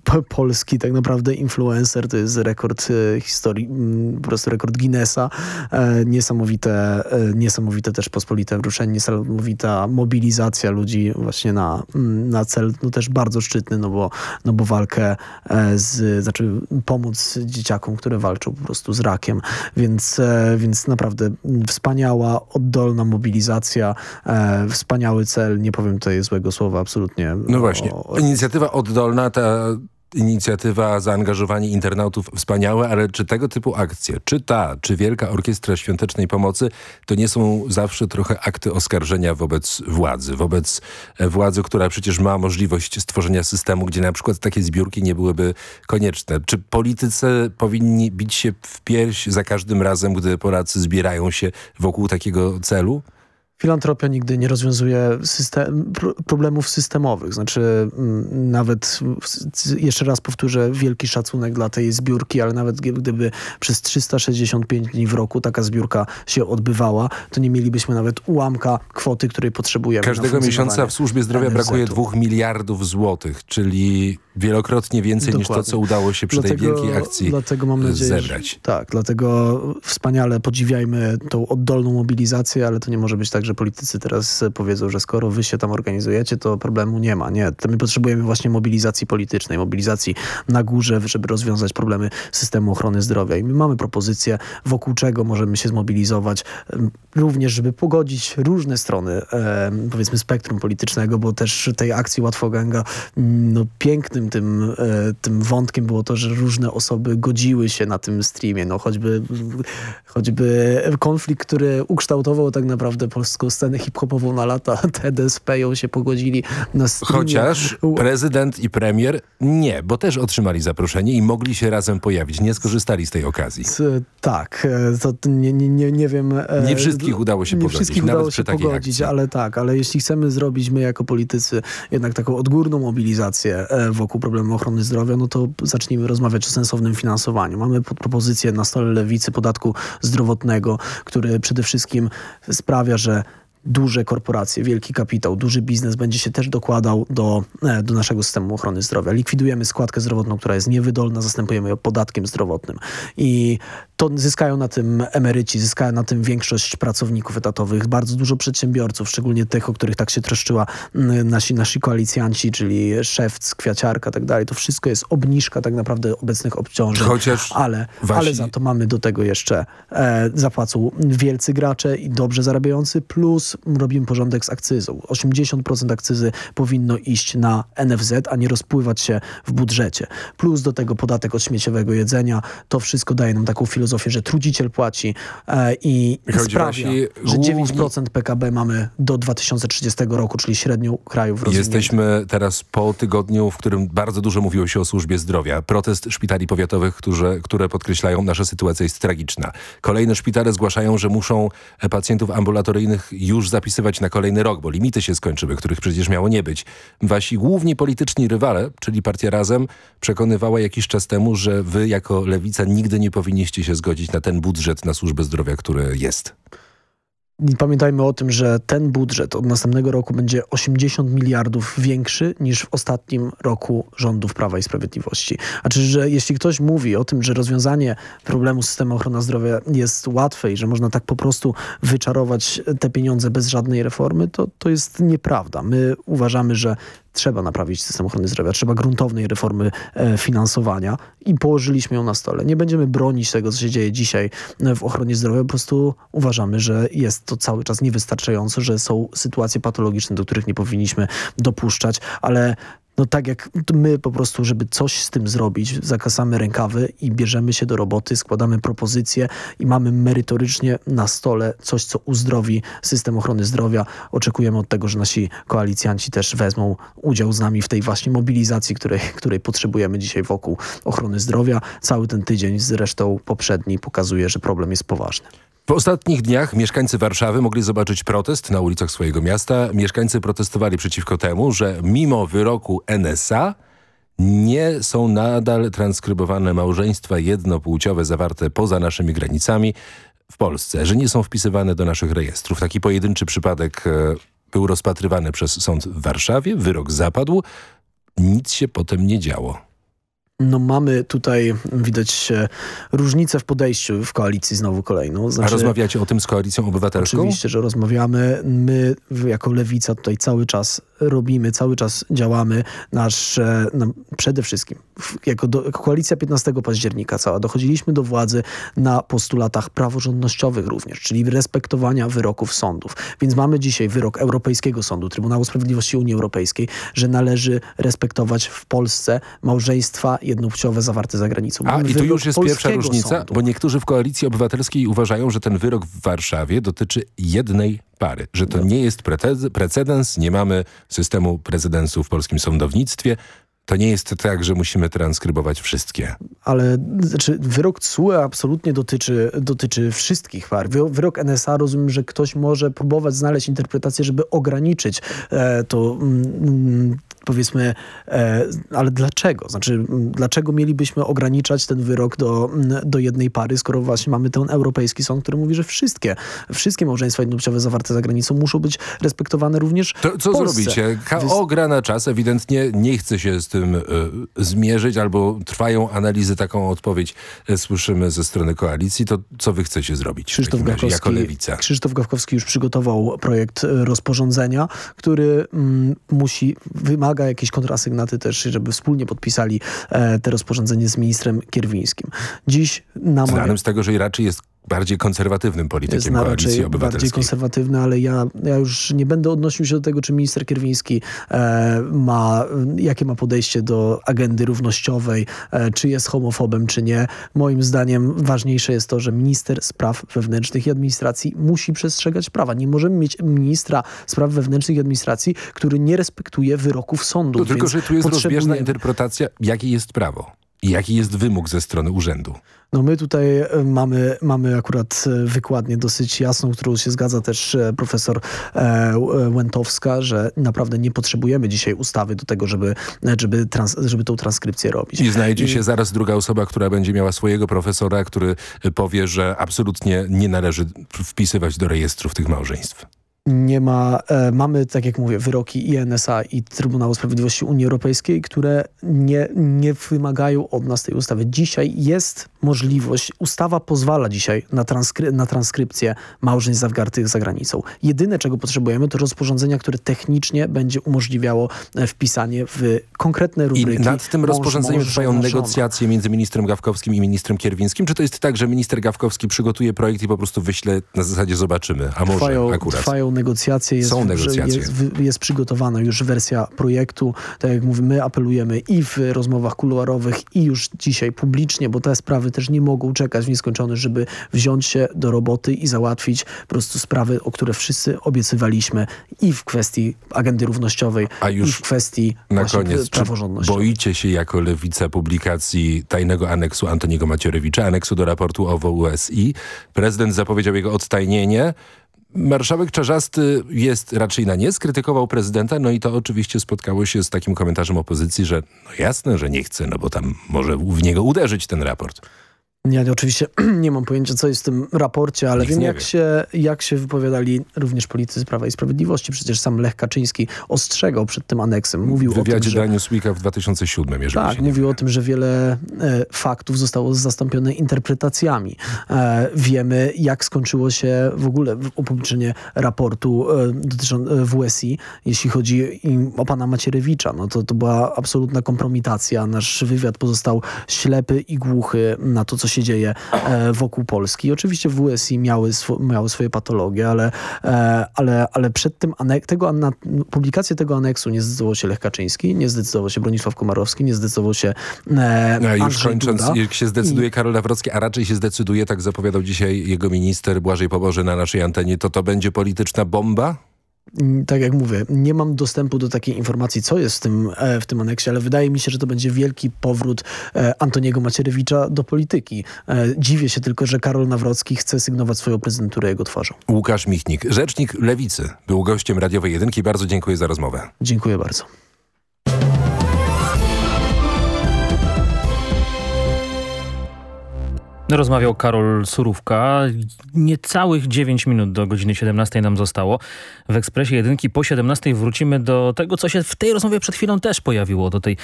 p- polski tak naprawdę influencer. To jest rekord e, historii, po prostu rekord Guinnessa. E, niesamowite, e, niesamowite też pospolite wruszenie, niesamowita mobilizacja ludzi właśnie na, na cel, no też bardzo szczytny, no bo, no bo walkę e, z, znaczy pomóc dzieciakom, które walczą po prostu z rakiem. Więc, e, więc naprawdę wspaniała, oddolna mobilizacja, e, wspaniały cel, nie powiem tutaj złego słowa absolutnie. No właśnie, inicjatywa oddolna, ta inicjatywa, zaangażowanie internautów wspaniałe, ale czy tego typu akcje, czy ta, czy Wielka Orkiestra Świątecznej Pomocy, to nie są zawsze trochę akty oskarżenia wobec władzy, wobec e, władzy, która przecież ma możliwość stworzenia systemu, gdzie na przykład takie zbiórki nie byłyby konieczne. Czy politycy powinni bić się w pierś za każdym razem, gdy Polacy zbierają się wokół takiego celu? Filantropia nigdy nie rozwiązuje system, pro, problemów systemowych. Znaczy, mm, nawet, jeszcze raz powtórzę, wielki szacunek dla tej zbiórki, ale nawet gdy- gdyby przez 365 dni w roku taka zbiórka się odbywała, to nie mielibyśmy nawet ułamka kwoty, której potrzebujemy. Każdego miesiąca w służbie zdrowia brakuje dwóch miliardów złotych, czyli wielokrotnie więcej niż to, Dokładnie. co udało się przy tej Dlatego- wielkiej akcji dlatego mam nadzieję, zebrać. Że, tak, dlatego wspaniale podziwiajmy tą oddolną mobilizację, ale to nie może być tak, że politycy teraz powiedzą, że skoro wy się tam organizujecie, to problemu nie ma. Nie, to my potrzebujemy właśnie mobilizacji politycznej, mobilizacji na górze, żeby rozwiązać problemy systemu ochrony zdrowia. I my mamy propozycje, wokół czego możemy się zmobilizować, również, żeby pogodzić różne strony, powiedzmy, spektrum politycznego, bo też tej akcji Łatwoganga, mm, no pięknym tym, e, tym wątkiem było to, że różne osoby godziły się na tym streamie. No choćby, choćby konflikt, który ukształtował tak naprawdę polską scenę hip-hopową na lata. Ted z Peją się pogodzili na streamie. Chociaż prezydent i premier nie, bo też otrzymali zaproszenie i mogli się razem pojawić. Nie skorzystali z tej okazji. Tak, e, to nie, nie, nie, nie wiem. e, Nie wszystkich udało się nie pogodzić, wszystkich nawet udało się pogodzić, akcji. ale tak, ale jeśli chcemy zrobić my jako politycy jednak taką odgórną mobilizację e, wokół problemu ochrony zdrowia, no to zacznijmy rozmawiać o sensownym finansowaniu. Mamy propozycję na stole lewicy podatku zdrowotnego, który przede wszystkim sprawia, że duże korporacje, wielki kapitał, duży biznes będzie się też dokładał do, e, do naszego systemu ochrony zdrowia. Likwidujemy składkę zdrowotną, która jest niewydolna, zastępujemy ją podatkiem zdrowotnym. I to zyskają na tym emeryci, zyskają na tym większość pracowników etatowych, bardzo dużo przedsiębiorców, szczególnie tych, o których tak się troszczyła mm, nasi, nasi koalicjanci, czyli szewc, kwiaciarka, tak dalej. To wszystko jest obniżka tak naprawdę obecnych obciążeń. Chociaż ale, wasi- ale za to mamy do tego jeszcze e, zapłacą wielcy gracze i dobrze zarabiający, plus robimy porządek z akcyzą. 80% akcyzy powinno iść na NFZ, a nie rozpływać się w budżecie. Plus do tego podatek od śmieciowego jedzenia. To wszystko daje nam taką filozofię, że trudziciel płaci e, i Choć sprawia, że główni- 9% PKB mamy do 2030 roku, czyli średnią krajów rozwiniętych. Jesteśmy teraz po tygodniu, w którym bardzo dużo mówiło się o służbie zdrowia. Protest szpitali powiatowych, którzy, które podkreślają, nasza sytuacja jest tragiczna. Kolejne szpitale zgłaszają, że muszą e, pacjentów ambulatoryjnych już zapisywać na kolejny rok, bo limity się skończyły, których przecież miało nie być. Wasi główni polityczni rywale, czyli partia Razem, przekonywała jakiś czas temu, że wy jako lewica nigdy nie powinniście się zgodzić na ten budżet na służbę zdrowia, który jest. Pamiętajmy o tym, że ten budżet od następnego roku będzie 80 miliardów większy niż w ostatnim roku rządów Prawa i Sprawiedliwości. Znaczy, że jeśli ktoś mówi o tym, że rozwiązanie problemu systemu ochrony zdrowia jest łatwe i że można tak po prostu wyczarować te pieniądze bez żadnej reformy, to, to jest nieprawda. My uważamy, że trzeba naprawić system ochrony zdrowia, trzeba gruntownej reformy e, finansowania i położyliśmy ją na stole. Nie będziemy bronić tego, co się dzieje dzisiaj e, w ochronie zdrowia, po prostu uważamy, że jest to cały czas niewystarczające, że są sytuacje patologiczne, do których nie powinniśmy dopuszczać, ale no tak jak my po prostu, żeby coś z tym zrobić, zakasamy rękawy i bierzemy się do roboty, składamy propozycje i mamy merytorycznie na stole coś, co uzdrowi system ochrony zdrowia. Oczekujemy od tego, że nasi koalicjanci też wezmą udział z nami w tej właśnie mobilizacji, której, której potrzebujemy dzisiaj wokół ochrony zdrowia. Cały ten tydzień, zresztą poprzedni, pokazuje, że problem jest poważny. W ostatnich dniach mieszkańcy Warszawy mogli zobaczyć protest na ulicach swojego miasta. Mieszkańcy protestowali przeciwko temu, że mimo wyroku NSA nie są nadal transkrybowane małżeństwa jednopłciowe zawarte poza naszymi granicami w Polsce, że nie są wpisywane do naszych rejestrów. Taki pojedynczy przypadek e, był rozpatrywany przez sąd w Warszawie, wyrok zapadł, nic się potem nie działo. No mamy tutaj, widać różnicę w podejściu w koalicji znowu kolejną. A rozmawiacie o tym z Koalicją Obywatelską? Oczywiście, że rozmawiamy. My jako lewica tutaj cały czas robimy, cały czas działamy. Nasz, no, przede wszystkim jako, do, jako koalicja 15 października cała dochodziliśmy do władzy na postulatach praworządnościowych również, czyli respektowania wyroków sądów. Więc mamy dzisiaj wyrok Europejskiego Sądu, Trybunału Sprawiedliwości Unii Europejskiej, że należy respektować w Polsce małżeństwa jednopłciowe zawarte za granicą. A Mamy i tu już jest pierwsza różnica, sądu. bo niektórzy w Koalicji Obywatelskiej uważają, że ten wyrok w Warszawie dotyczy jednej pary, że to nie jest precedens, nie mamy systemu prezydensu w polskim sądownictwie. To nie jest tak, że musimy transkrybować wszystkie. ale znaczy, wyrok TSUE absolutnie dotyczy, dotyczy wszystkich par. Wy- Wyrok NSA rozumiem, że ktoś może próbować znaleźć interpretację, żeby ograniczyć e, to mm, mm, powiedzmy, e, ale dlaczego? Znaczy, dlaczego mielibyśmy ograniczać ten wyrok do, do jednej pary, skoro właśnie mamy ten europejski sąd, który mówi, że wszystkie, wszystkie małżeństwa jednopłciowe zawarte za granicą muszą być respektowane również To co Polsce. zrobicie? KO gra na czas, ewidentnie nie chce się z tym y, zmierzyć, albo trwają analizy, taką odpowiedź y, słyszymy ze strony koalicji. To co wy chcecie zrobić Krzysztof razie, jako Gawkowski, lewica? Krzysztof Gawkowski już przygotował projekt e, rozporządzenia, który mm, musi, wymaga jakiejś kontrasygnaty też, żeby wspólnie podpisali e, te rozporządzenie z ministrem Kierwińskim. Dziś na Znanym z tego, że raczej jest bardziej konserwatywnym politykiem na Koalicji raczej bardziej Obywatelskiej. konserwatywny, ale ja, ja już nie będę odnosił się do tego, czy minister Kierwiński e, ma, jakie ma podejście do agendy równościowej, e, czy jest homofobem, czy nie. Moim zdaniem ważniejsze jest to, że minister spraw wewnętrznych i administracji musi przestrzegać prawa. Nie możemy mieć ministra spraw wewnętrznych i administracji, który nie respektuje wyroków sądu. To tylko, że tu jest rozbieżna potrzebujemy- interpretacja, jakie jest prawo i jaki jest wymóg ze strony urzędu. No my tutaj e, mamy, mamy akurat e, wykładnię dosyć jasną, którą się zgadza też e, profesor Łętowska, że naprawdę nie potrzebujemy dzisiaj ustawy do tego, żeby, żeby, trans, żeby tą transkrypcję robić. I znajdzie się zaraz druga osoba, która będzie miała swojego profesora, który powie, że absolutnie nie należy wpisywać do rejestrów tych małżeństw. Nie ma, e, mamy, tak jak mówię, wyroki i NSA i Trybunału Sprawiedliwości Unii Europejskiej, które nie, nie wymagają od nas tej ustawy. Dzisiaj jest możliwość, ustawa pozwala dzisiaj na, transkry, na transkrypcję małżeństw zawgartych za granicą. Jedyne, czego potrzebujemy, to rozporządzenia, które technicznie będzie umożliwiało e, wpisanie w konkretne I rubryki. nad tym rozporządzeniem mąż, trwają negocjacje między ministrem Gawkowskim i ministrem Kierwińskim? Czy to jest tak, że minister Gawkowski przygotuje projekt i po prostu wyśle na zasadzie zobaczymy, a może trwają, akurat? Trwają negocjacje, jest, Są negocjacje. Jest, jest przygotowana już wersja projektu. Tak jak mówimy, my apelujemy i w rozmowach kuluarowych i już dzisiaj publicznie, bo te sprawy też nie mogą czekać w nieskończoność, żeby wziąć się do roboty i załatwić po prostu sprawy, o które wszyscy obiecywaliśmy i w kwestii agendy równościowej, A już i w kwestii Na koniec, praworządności. boicie się jako lewica publikacji tajnego aneksu Antoniego Macierewicza, aneksu do raportu OWO USI? Prezydent zapowiedział jego odstajnienie. Marszałek Czarzasty jest raczej na nie, skrytykował prezydenta, no i to oczywiście spotkało się z takim komentarzem opozycji, że no jasne, że nie chce, no bo tam może w niego uderzyć ten raport. Ja oczywiście nie mam pojęcia, co jest w tym raporcie, ale Nikt wiem, jak wie. się, jak się wypowiadali również politycy Prawa i Sprawiedliwości. Przecież sam Lech Kaczyński ostrzegał przed tym aneksem. Mówił W wywiadzie o tym, że... Newsweeka w 2007, jeżeli Tak, mówił o tym, że wiele e, faktów zostało zastąpione interpretacjami. E, wiemy, jak skończyło się w ogóle upublicznienie raportu e, dotyczą, e, WSI, jeśli chodzi o pana Macierewicza. No to, to była absolutna kompromitacja. Nasz wywiad pozostał ślepy i głuchy na to, co się dzieje e, wokół Polski. Oczywiście WSI miały, swo, miały swoje patologie, ale, e, ale, ale przed tym tego, na publikację tego aneksu nie zdecydował się Lech Kaczyński, nie zdecydował się Bronisław Komorowski, nie zdecydował się e, No, a już Andrzej kończąc, Duda. jak się zdecyduje Karol Nawrocki, a raczej się zdecyduje, tak zapowiadał dzisiaj jego minister Błażej Poboże na naszej antenie, to to będzie polityczna bomba? Mm, Tak jak mówię, nie mam dostępu do takiej informacji, co jest w tym, e, w tym aneksie, ale wydaje mi się, że to będzie wielki powrót e, Antoniego Macierewicza do polityki. E, Dziwię się tylko, że Karol Nawrocki chce sygnować swoją prezydenturę jego twarzą. Łukasz Michnik, rzecznik Lewicy, był gościem Radiowej Jedynki. Bardzo dziękuję za rozmowę. Dziękuję bardzo. Rozmawiał Karol Surówka. Niecałych 9 minut do godziny 17 nam zostało. W Ekspresie Jedynki po 17 wrócimy do tego, co się w tej rozmowie przed chwilą też pojawiło. Do tej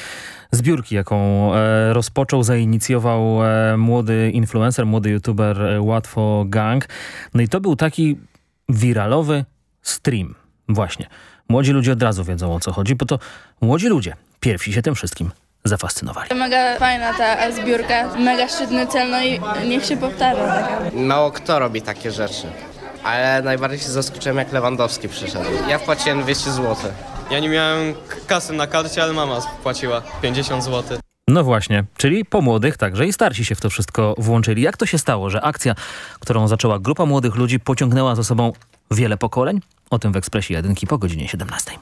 zbiórki, jaką e, rozpoczął, zainicjował e, młody influencer, młody youtuber e, Łatwo Gang. No i to był taki wiralowy stream. Właśnie. Młodzi ludzie od razu wiedzą o co chodzi, bo to młodzi ludzie pierwsi się tym wszystkim zafascynowali. Mega fajna ta zbiórka, mega szczytny cel, no i niech się powtarza. Mało kto robi takie rzeczy. Ale najbardziej się zaskoczyłem, jak Lewandowski przyszedł. Ja wpłaciłem 200 zł. Ja nie miałem kasy na karcie, ale mama wpłaciła 50 zł. No właśnie, czyli po młodych także i starsi się w to wszystko włączyli. Jak to się stało, że akcja, którą zaczęła grupa młodych ludzi, pociągnęła za sobą wiele pokoleń? O tym w Ekspresie Jedynki po godzinie 17.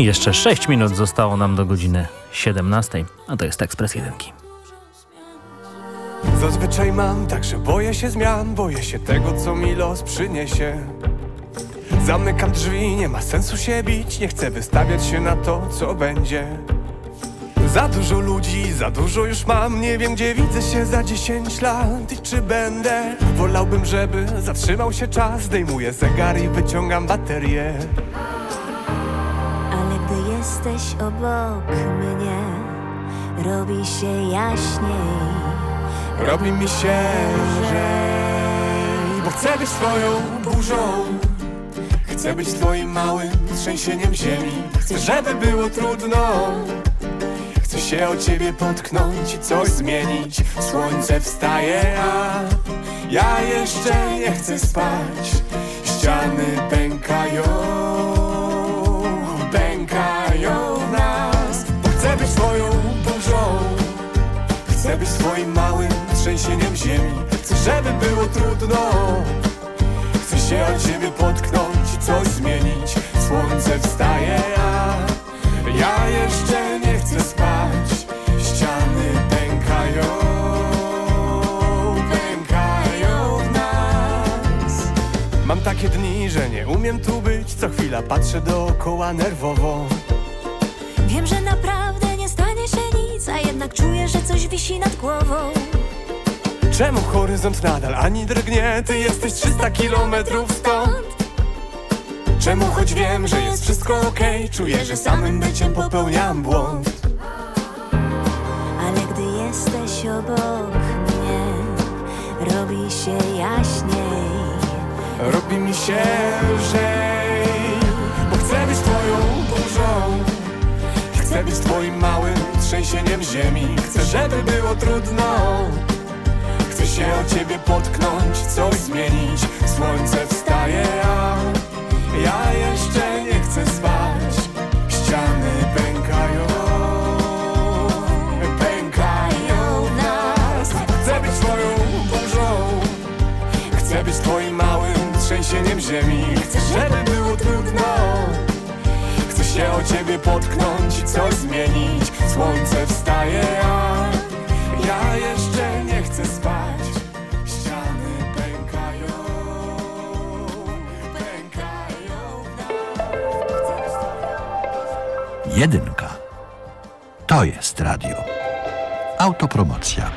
I jeszcze 6 minut zostało nam do godziny 17, a to jest Ekspres Jedynki. Zazwyczaj mam tak, że boję się zmian Boję się tego, co mi los przyniesie. Zamykam drzwi, nie ma sensu się bić Nie chcę wystawiać się na to, co będzie. Za dużo ludzi, za dużo już mam Nie wiem, gdzie widzę się za 10 lat I czy będę. Wolałbym, żeby zatrzymał się czas Zdejmuję zegar i wyciągam baterię jesteś obok mnie, robi się jaśniej. Robi mi się lżej Bo chcę być twoją burzą. Chcę być twoim małym trzęsieniem ziemi. Chcę, żeby było trudno. Chcę się o ciebie potknąć i coś zmienić. Słońce wstaje, a ja jeszcze nie chcę spać. Ściany pękają, Chcę być twoim małym trzęsieniem ziemi Chcę, żeby było trudno. Chcę się o ciebie potknąć coś zmienić. Słońce wstaje, a ja jeszcze nie chcę spać. Ściany pękają, pękają w nas. Mam takie dni, że nie umiem tu być. Co chwila patrzę dookoła nerwowo. Wiem, że naprawdę nic, a jednak czuję, że coś wisi nad głową. Czemu horyzont nadal ani drgnie? Ty jesteś 300 kilometrów stąd Czemu choć wiem, że jest wszystko okej Czuję, że samym byciem popełniam błąd Ale gdy jesteś obok mnie, robi się jaśniej. Robi mi się lżej Bo chcę być twoją burzą Chcę być twoim małym trzęsieniem ziemi. Chcę, żeby było trudno. Chcę się o ciebie potknąć, coś zmienić. Słońce wstaje, a ja jeszcze nie chcę spać. Ściany pękają, pękają nas. Chcę być twoją burzą. Chcę być twoim małym trzęsieniem ziemi. Chcę, żeby było trudno się o ciebie potknąć i coś zmienić Słońce wstaje, a ja jeszcze nie chcę spać Ściany pękają, pękają Jedynka. To jest radio. Autopromocja.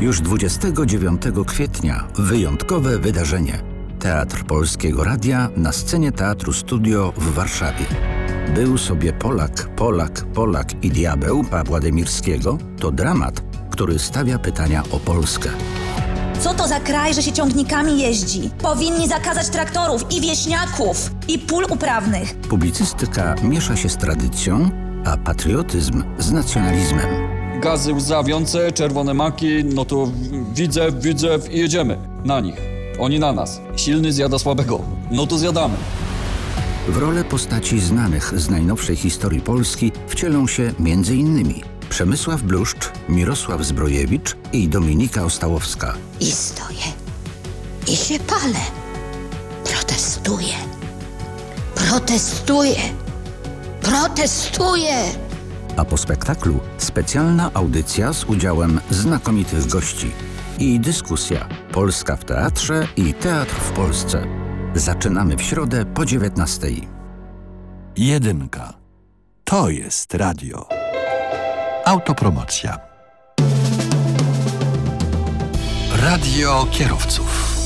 Już 29 kwietnia wyjątkowe wydarzenie. Teatr Polskiego Radia na scenie Teatru Studio w Warszawie. Był sobie Polak, Polak, Polak i diabeł Pawła Demirskiego to dramat, który stawia pytania o Polskę. Co to za kraj, że się ciągnikami jeździ? Powinni zakazać traktorów i wieśniaków i pól uprawnych. Publicystyka miesza się z tradycją, a patriotyzm z nacjonalizmem. gazy łzawiące, czerwone maki, no to w- widzew, widzew i jedziemy na nich. Oni na nas. Silny zjada słabego. No to zjadamy. W rolę postaci znanych z najnowszej historii Polski wcielą się m.in. Przemysław Bluszcz, Mirosław Zbrojewicz i Dominika Ostałowska. I stoję. I się palę. Protestuję. Protestuję. Protestuję. A po spektaklu specjalna audycja z udziałem znakomitych gości i dyskusja Polska w teatrze i teatr w Polsce. Zaczynamy w środę po 19. Jedynka. To jest radio. Autopromocja. Radio kierowców.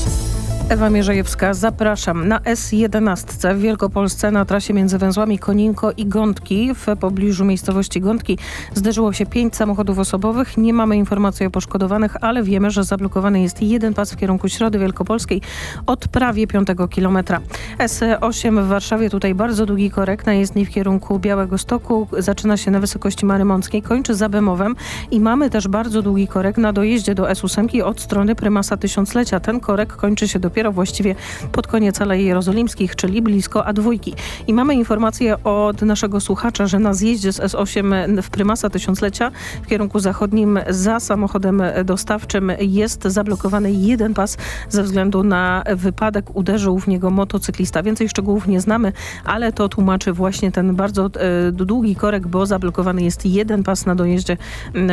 Ewa Mierzejewska, zapraszam na S11 w Wielkopolsce na trasie między węzłami Koninko i Gątki w pobliżu miejscowości Gątki zderzyło się pięć samochodów osobowych. Nie mamy informacji o poszkodowanych, ale wiemy, że zablokowany jest jeden pas w kierunku Środy Wielkopolskiej od prawie 5 kilometra. S8 w Warszawie tutaj bardzo długi korek na jezdni w kierunku Białego Stoku. Zaczyna się na wysokości Marymąckiej, kończy za Bemowem i mamy też bardzo długi korek na dojeździe do S8 od strony Prymasa Tysiąclecia. Ten korek kończy się dopiero dopiero właściwie pod koniec Alei Jerozolimskich, czyli blisko A2. I mamy informację od naszego słuchacza, że na zjeździe z S8 w Prymasa Tysiąclecia w kierunku zachodnim za samochodem dostawczym jest zablokowany jeden pas ze względu na wypadek. Uderzył w niego motocyklista. Więcej szczegółów nie znamy, ale to tłumaczy właśnie ten bardzo e, długi korek, bo zablokowany jest jeden pas na dojeździe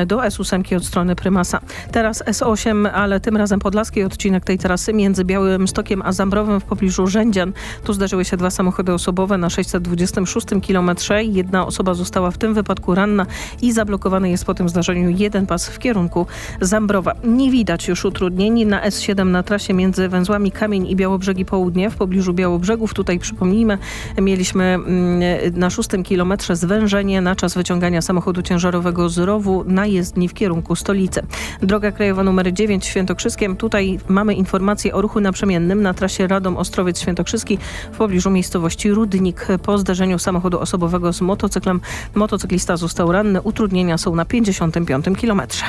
do S8 od strony Prymasa. Teraz S8, ale tym razem podlaski odcinek tej trasy między Stokiem a Zambrowem w pobliżu Rzędzian. Tu zdarzyły się dwa samochody osobowe na 626 kilometrze. Jedna osoba została w tym wypadku ranna i zablokowany jest po tym zdarzeniu jeden pas w kierunku Zambrowa. Nie widać już utrudnień na S7 na trasie między węzłami Kamień i Białobrzegi Południe w pobliżu Białobrzegów. Tutaj przypomnijmy, mieliśmy mm, na szóstym kilometrze zwężenie na czas wyciągania samochodu ciężarowego z rowu na jezdni w kierunku stolicy. Droga krajowa numer 9 Świętokrzyskiem. Tutaj mamy informację o ruchu na trasie Radom-Ostrowiec-Świętokrzyski w pobliżu miejscowości Rudnik. Po zdarzeniu samochodu osobowego z motocyklem motocyklista został ranny. Utrudnienia są na 55 kilometrze.